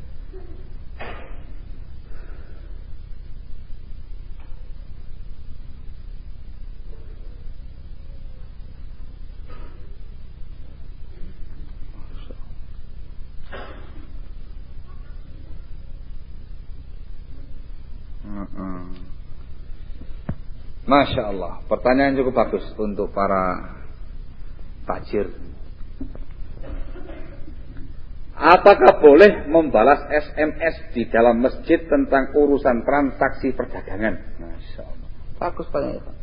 Masya Allah, pertanyaan cukup bagus untuk para tajir. Apakah boleh membalas SMS di dalam masjid tentang urusan transaksi perdagangan? Masya Allah. Bagus pertanyaan.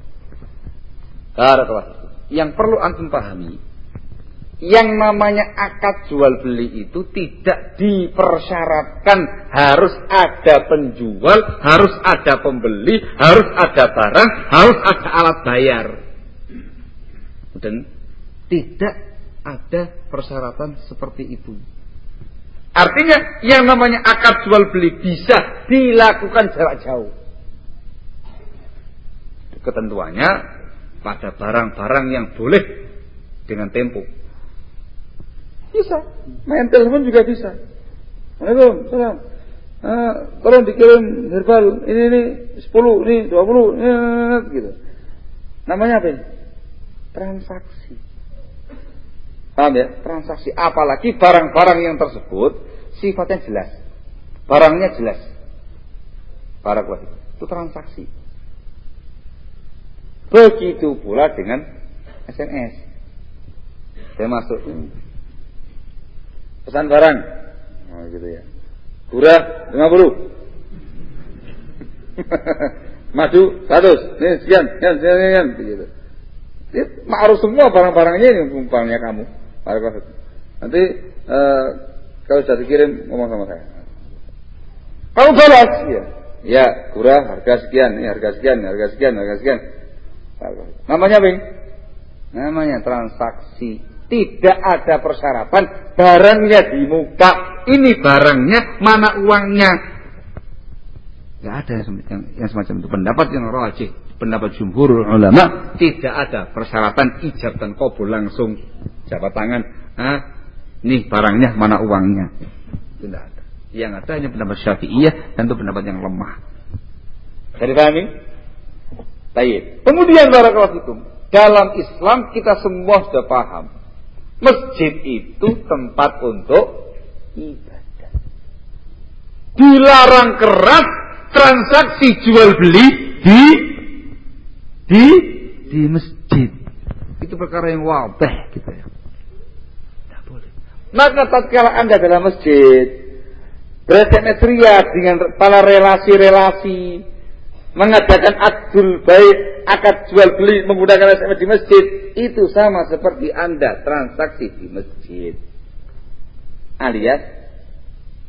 Yang perlu antum pahami, yang namanya akad jual beli itu tidak dipersyaratkan harus ada penjual, harus ada pembeli, harus ada barang, harus ada alat bayar. Dan tidak ada persyaratan seperti itu. Artinya yang namanya akad jual beli bisa dilakukan jarak jauh. Ketentuannya pada barang-barang yang boleh dengan tempo bisa. Main telepon juga bisa. Assalamualaikum, salam. Uh, tolong dikirim herbal ini ini 10 ini 20 ini, gitu. Namanya apa ini? Transaksi. Paham ya? Transaksi. Apalagi barang-barang yang tersebut sifatnya jelas. Barangnya jelas. Barang itu transaksi. Begitu pula dengan SMS. Saya masuk pesan barang. Oh, gitu ya. Gurah 50. Madu 100. Nih sekian, sekian, sekian, sekian begitu. Ini ma'ruf semua barang-barangnya ini barangnya kamu. Nanti uh, kalau sudah dikirim ngomong sama saya. Kamu balas ya. Ya, gurah harga sekian, ini harga sekian, harga sekian, harga sekian. Namanya apa Namanya transaksi tidak ada persyaratan barangnya di muka. Ini barangnya, mana uangnya? Tidak ada yang, yang semacam itu. Pendapat yang rajih, pendapat jumhur ulama tidak ada persyaratan ijab dan kabul langsung jabat tangan. Ah, nih barangnya, mana uangnya? Tidak ada. Yang ada hanya pendapat syafi'iyah dan itu pendapat yang lemah. Jadi pahami? Baik. Kemudian barakallahu Dalam Islam kita semua sudah paham Masjid itu tempat untuk ibadah. Dilarang keras transaksi jual beli di di di masjid. Itu perkara yang wabah gitu ya. Tidak boleh. Maka tatkala Anda dalam masjid bersimetria dengan para relasi-relasi mengadakan adul baik, akad jual beli menggunakan SMS di masjid, itu sama seperti Anda transaksi di masjid. Alias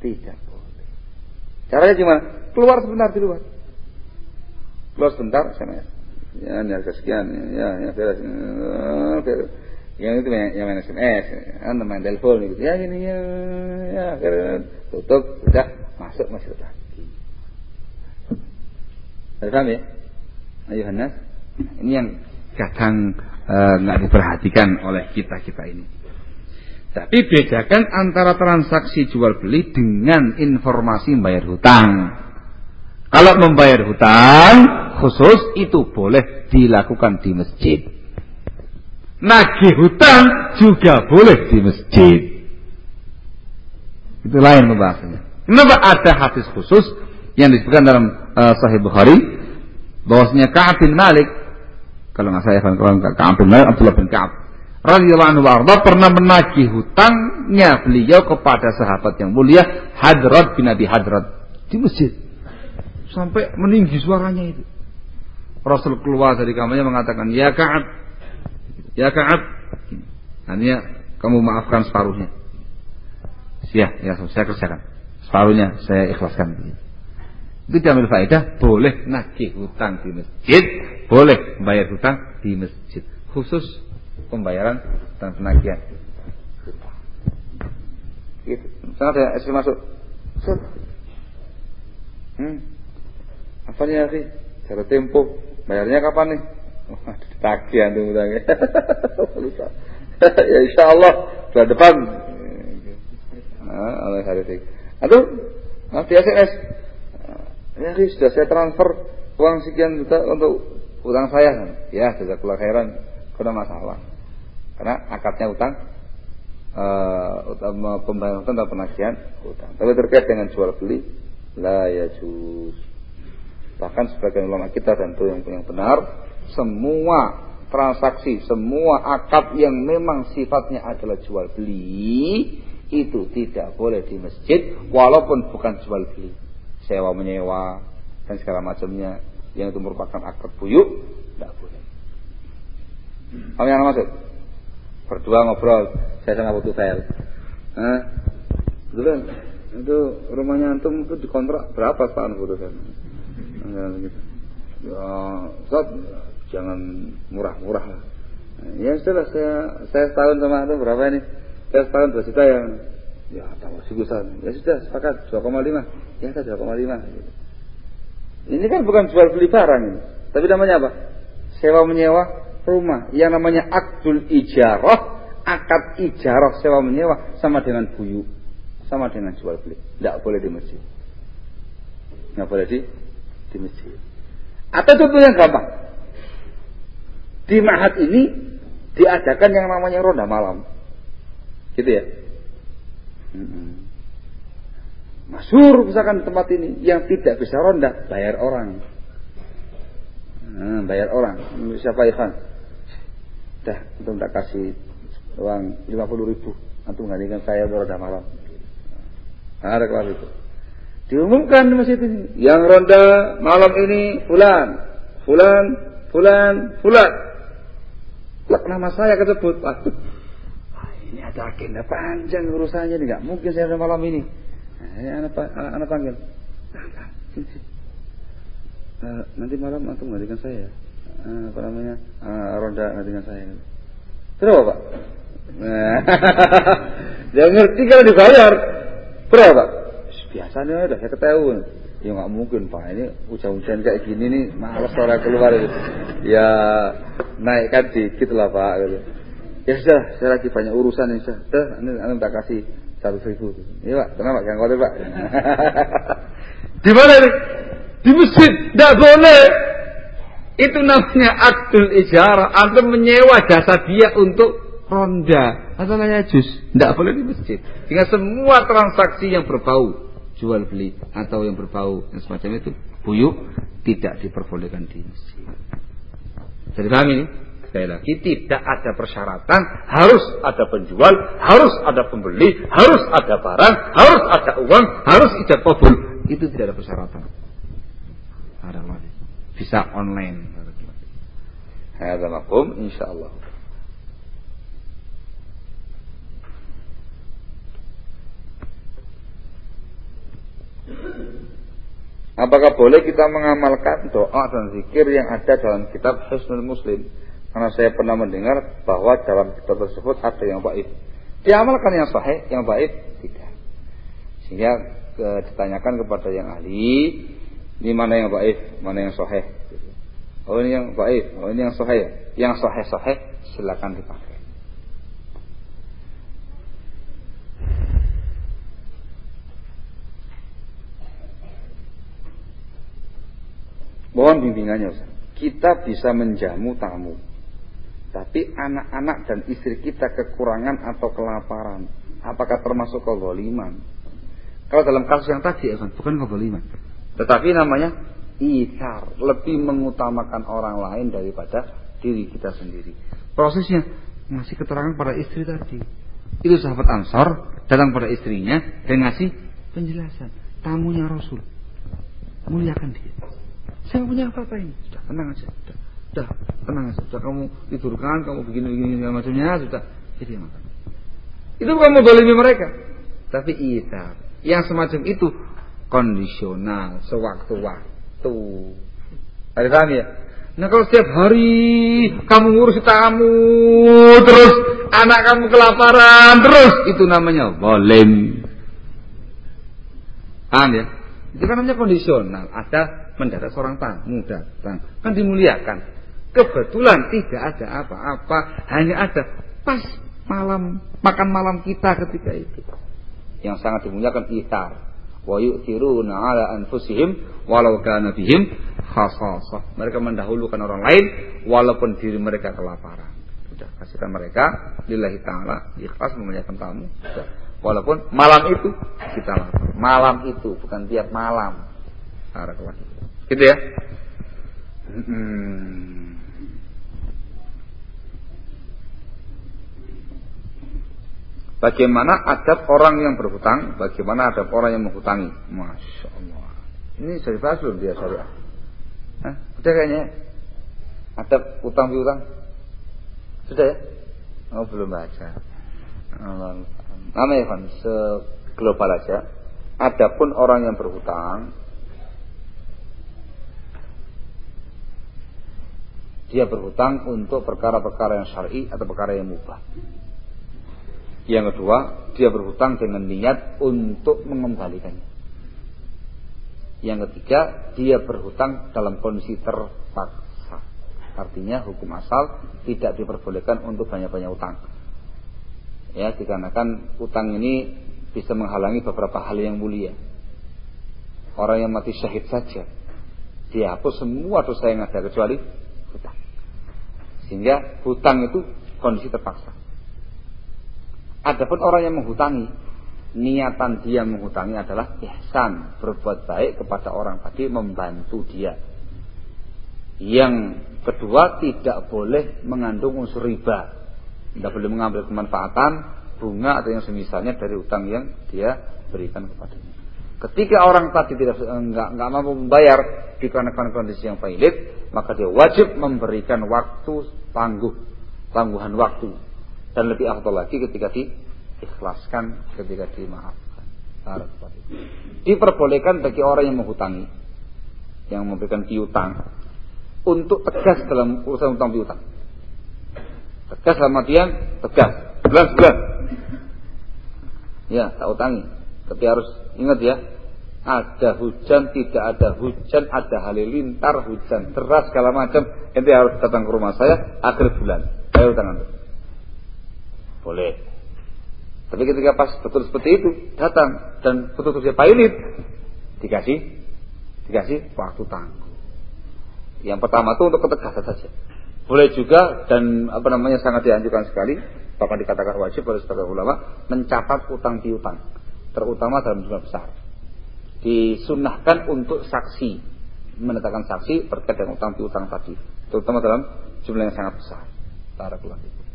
tidak boleh. Caranya gimana? Keluar sebentar di luar. Keluar sebentar SMS. Ya, ini harga sekian. Ya, ya, beres. Ya, yang itu yang, yang main SMS, anda main telepon gitu. Ya ini ya, ya, tutup, sudah masuk masuk lagi. Paham ya? Ayo Hanas. Ini yang kadang eh, nggak uh, diperhatikan oleh kita kita ini. Tapi bedakan antara transaksi jual beli dengan informasi membayar hutang. Kalau membayar hutang khusus itu boleh dilakukan di masjid. Nagih hutang juga boleh di masjid. Itu lain pembahasannya. Kenapa ada hadis khusus yang disebutkan dalam uh, Sahih Bukhari bahwasanya Ka'ab bin Malik kalau nggak saya kalau Ka'ab bin Malik Abdullah bin Ka'ab. Radhiyallahu anhu warda pernah menagih hutangnya beliau kepada sahabat yang mulia Hadrat bin Abi Hadrat di masjid. Sampai meninggi suaranya itu. Rasul keluar dari kamarnya mengatakan ya Ka'ab ya Ka'ab. Hanya kamu maafkan separuhnya. Ya ya saya kerjakan. Separuhnya saya ikhlaskan. Itu jamil faedah boleh nagih hutang di masjid, boleh bayar hutang di masjid. Khusus pembayaran dan penagihan. Gitu. Misalnya ada SD masuk. Set. Hmm. Apa nih sih? Cara tempo. Bayarnya kapan nih? Oh, tagihan tuh hutangnya. Lupa. ya insya Allah bulan depan. Nah, oleh hari ini. Aduh, nanti SMS Ya sudah saya transfer uang sekian juta untuk utang saya kan. Ya keluar khairan, kena masalah. Karena akadnya utang uh, utama pembayaran utang penagihan utang. Tapi terkait dengan jual beli, lah ya jus. Bahkan sebagian ulama kita tentu yang yang benar, semua transaksi, semua akad yang memang sifatnya adalah jual beli itu tidak boleh di masjid walaupun bukan jual beli sewa menyewa dan segala macamnya yang itu merupakan akad buyuk tidak boleh. Kamu yang maksud? Berdua ngobrol, saya sama butuh file. Nah, betul itu rumahnya antum itu dikontrak berapa butuh file? Nah, gitu. Ya, jangan murah-murah lah. ya sudah saya saya setahun sama itu berapa ini? Saya setahun dua juta yang Ya tambah segusan. Ya sudah sepakat 2,5. Ya kita 2,5. Ini kan bukan jual beli barang ini. Tapi namanya apa? Sewa menyewa rumah. Yang namanya akdul ijarah. Akad ijarah sewa menyewa sama dengan buyu. Sama dengan jual beli. Tidak boleh di masjid. Tidak boleh di, di masjid. Atau contoh yang gampang. Di mahat ini diadakan yang namanya ronda malam. Gitu ya. Hmm. Masyur misalkan tempat ini yang tidak bisa ronda bayar orang. Hmm, bayar orang. Siapa Ivan? Dah, untuk tak kasih uang 50 ribu. Antum gantikan saya ronda malam. Nah, ada kelas itu. Diumumkan di masjid ini. Yang ronda malam ini fulan. Fulan, fulan, fulan. Lek nama saya kesebut. Waduh, ini ada agenda panjang urusannya nggak mungkin saya malam ini. Nah, ini anak, anak, panggil. Uh, nanti malam antum ngadikan saya. Uh, apa namanya? Uh, ronda ngadikan saya. Berapa pak? Jangan ngerti kalau dibayar. Berapa? Biasanya udah saya ketahuan. Ya nggak mungkin pak. Ini hujan-hujan kayak gini nih, malas orang keluar. Gitu. Ya naikkan dikit lah pak. Gitu. Ya sudah, saya lagi banyak urusan ini sudah. Ini anda tak kasih satu ribu. Iya pak, kenapa? Jangan khawatir pak. Di mana ini? Di masjid. Tidak boleh. Itu namanya aktul ijarah. Anda menyewa jasa dia untuk ronda. Atau namanya jus. Tidak boleh di masjid. Sehingga semua transaksi yang berbau jual beli atau yang berbau yang semacam itu buyuk tidak diperbolehkan di masjid. Jadi paham ini? Sekali lagi tidak ada persyaratan, harus ada penjual, harus ada pembeli, harus ada barang, harus ada uang, harus ijab kabul. Itu tidak ada persyaratan. Bisa online. Hadza mafhum insyaallah. Apakah boleh kita mengamalkan doa dan zikir yang ada dalam kitab Husnul Muslim? Karena saya pernah mendengar bahwa dalam kitab tersebut ada yang baik. Diamalkan yang sahih, yang baik tidak. Sehingga ke, ditanyakan kepada yang ahli, ini mana yang baik, mana yang sahih. Oh ini yang baik, oh ini yang sahih. Yang sahih-sahih silakan dipakai. Mohon bimbingannya. Kita bisa menjamu tamu. Tapi anak-anak dan istri kita kekurangan atau kelaparan. Apakah termasuk kezaliman? Kalau dalam kasus yang tadi Ustaz, bukan kezaliman. Tetapi namanya isar. Lebih mengutamakan orang lain daripada diri kita sendiri. Prosesnya ngasih keterangan pada istri tadi. Itu sahabat Ansor datang pada istrinya dan ngasih penjelasan. Tamunya Rasul. Muliakan dia. Saya punya apa-apa ini. Sudah tenang aja. Sudah, sudah tenang aja. Sudah kamu tidurkan, kamu begini-begini segala macamnya, sudah. Jadi makan. Itu bukan mendolimi mereka. Tapi iya, yang semacam itu kondisional, sewaktu-waktu. Ada paham ya? Nah kalau setiap hari kamu ngurus tamu, terus anak kamu kelaparan, terus itu namanya boleh. Paham ya? Itu kan namanya kondisional. Ada mendadak seorang tamu datang. Kan dimuliakan. Kebetulan tidak ada apa-apa. Hanya ada pas malam makan malam kita ketika itu. Yang sangat dimuliakan itar. Wa yu'thiruna ala anfusihim walau kana bihim khasasah. Mereka mendahulukan orang lain walaupun diri mereka kelaparan. Sudah kasihkan mereka lillahi taala ikhlas memuliakan tamu. Sudah Walaupun malam itu kita lapar. Malam itu bukan tiap malam. Barakallah. Gitu ya. Hmm. Bagaimana adab orang yang berhutang? Bagaimana adab orang yang menghutangi? Masya Allah. Ini saya bahas dia syariah? Hah? Kayaknya. Adab utang piutang? Sudah ya? Oh belum baca. Nama ya kan, seglobal aja. Adapun orang yang berhutang, dia berhutang untuk perkara-perkara yang syar'i atau perkara yang mubah. Yang kedua, dia berhutang dengan niat untuk mengembalikannya. Yang ketiga, dia berhutang dalam kondisi terpaksa. Artinya hukum asal tidak diperbolehkan untuk banyak-banyak utang ya dikarenakan utang ini bisa menghalangi beberapa hal yang mulia. Orang yang mati syahid saja dihapus semua dosa yang ada kecuali hutang. Sehingga hutang itu kondisi terpaksa. Adapun orang yang menghutangi, niatan dia menghutangi adalah ihsan, berbuat baik kepada orang tadi, membantu dia. Yang kedua tidak boleh mengandung unsur riba. Tidak boleh mengambil kemanfaatan bunga atau yang semisalnya dari utang yang dia berikan kepadanya. Ketika orang tadi tidak enggak, enggak mampu membayar dikarenakan kondisi yang pahit, maka dia wajib memberikan waktu tangguh, tangguhan waktu. Dan lebih afdal lagi ketika diikhlaskan, ketika dimaafkan. Diperbolehkan bagi orang yang menghutangi, yang memberikan piutang, untuk tegas dalam urusan utang piutang. Tegas sama dia, tegas. Bulan sebulan. Ya, tak utangi. Tapi harus ingat ya, ada hujan, tidak ada hujan, ada halilintar, hujan deras segala macam, ente harus datang ke rumah saya akhir bulan. Ayo tangan. Boleh. Tapi ketika pas betul seperti itu datang dan betul-betul dia pailit, dikasih dikasih waktu tangguh. Yang pertama itu untuk ketegasan saja. Boleh juga dan apa namanya sangat dianjurkan sekali, bahkan dikatakan wajib oleh sebagian ulama mencatat utang piutang, terutama dalam jumlah besar. Disunahkan untuk saksi, menetapkan saksi terkait dengan utang piutang tadi, terutama dalam jumlah yang sangat besar. Barakallahu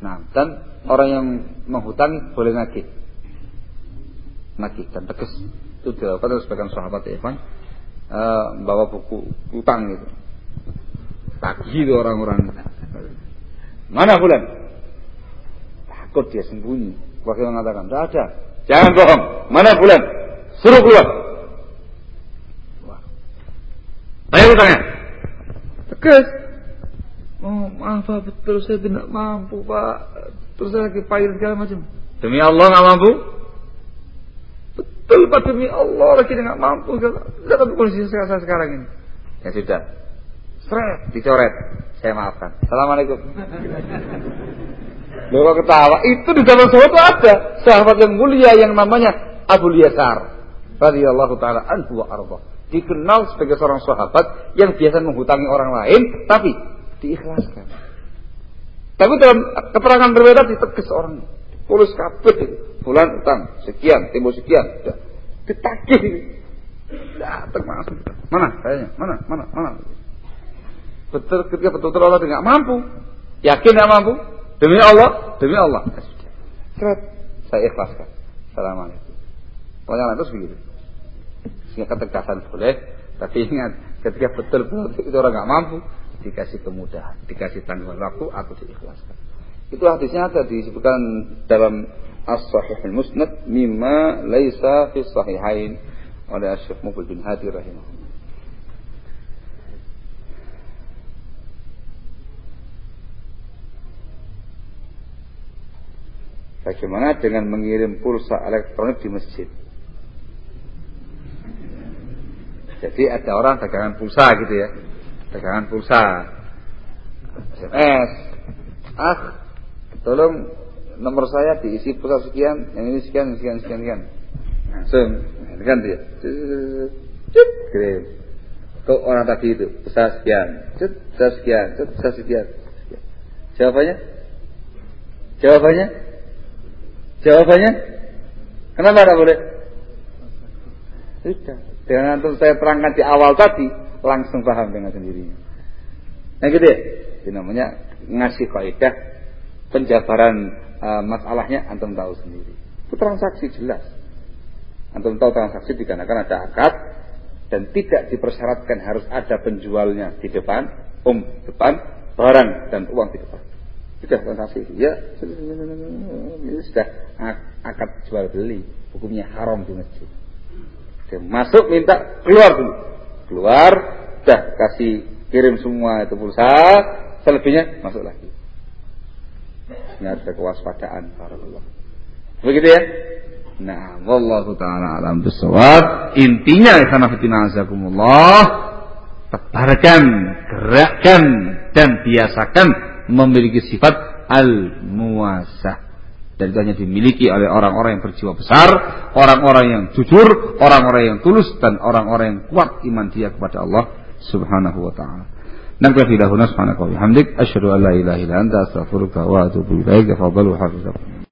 Nah, dan orang yang menghutang boleh nagih. Nagih dan tegas. Itu dilakukan oleh sebagian sahabat ya, uh, bawa buku utang gitu. Tagih itu orang-orang. Mana bulan? Takut dia sembunyi. Wakil mengatakan, tidak ada. Jangan bohong. Mana bulan? Suruh keluar. Bayar utangnya. Tegas. Oh maaf Pak, betul saya tidak mampu Pak. Terus saya lagi pahit segala macam. Demi Allah nggak mampu? Betul Pak demi Allah lagi nggak mampu. Lihat tapi kondisi saya sekarang ini. Ya sudah. Seret, dicoret. Saya maafkan. Assalamualaikum. Kok ketawa? Itu di dalam sahabat itu ada sahabat yang mulia yang namanya Abu Yasar radhiyallahu taala anhu wa arba. Dikenal sebagai seorang sahabat yang biasa menghutangi orang lain tapi diikhlaskan. Tapi dalam keterangan berbeda ditegas orang Polis kabeh bulan utang sekian, tempo sekian, ditagih. Datang masuk. Mana kayaknya? Mana? Mana? Mana? Betul ketika betul-betul Allah tidak mampu. Yakin tidak mampu? Demi Allah, demi Allah. Seret, saya ikhlaskan. Assalamualaikum. Pokoknya lantas begitu. Sehingga ketegasan boleh, tapi ingat ketika betul-betul itu orang nggak mampu, dikasih kemudahan, dikasih tanggungan waktu atau diikhlaskan. Itu hadisnya ada disebutkan dalam As-Sahih Musnad mimma laisa fi sahihain oleh Syekh Mubul bin Hadi rahimahullah. Bagaimana dengan mengirim pulsa elektronik di masjid? Jadi ada orang dagangan pulsa gitu ya. Dagangan pulsa. SMS. Ah, tolong nomor saya diisi pulsa sekian, yang ini sekian, sekian, sekian, sekian. Langsung, kan dia. Cuk, kirim. Ke orang tadi itu, pulsa sekian, cuk, pulsa sekian, cuk, pulsa sekian. Jawabannya? Jawabannya? Jawabannya? Kenapa tidak boleh? Sudah. Dengan antum saya terangkan di awal tadi, langsung paham dengan sendirinya. Nah gitu ya. Ini namanya ngasih kaidah penjabaran uh, masalahnya antum tahu sendiri. Itu transaksi jelas. Antum tahu transaksi dikarenakan ada akad dan tidak dipersyaratkan harus ada penjualnya di depan, um depan, barang dan uang di depan. Sudah transaksi itu. Ya, sudah akad jual beli. Hukumnya haram di masjid. Masuk minta keluar dulu. Keluar, dah kasih kirim semua itu pulsa, selebihnya masuk lagi. Ini ada kewaspadaan Allah. Begitu ya? Nah, wallahu taala alam bisawab. Intinya karena fitina azakumullah tebarkan, gerakkan dan biasakan memiliki sifat al-muasah. Dan itu hanya dimiliki oleh orang-orang yang berjiwa besar, orang-orang yang jujur, orang-orang yang tulus, dan orang-orang yang kuat iman dia kepada Allah subhanahu wa ta'ala. Nakfi lahuna subhanahu wa bihamdik. Asyhadu an la ilaha illa anta astaghfiruka wa atubu ilaik. Fadhalu hafizakum.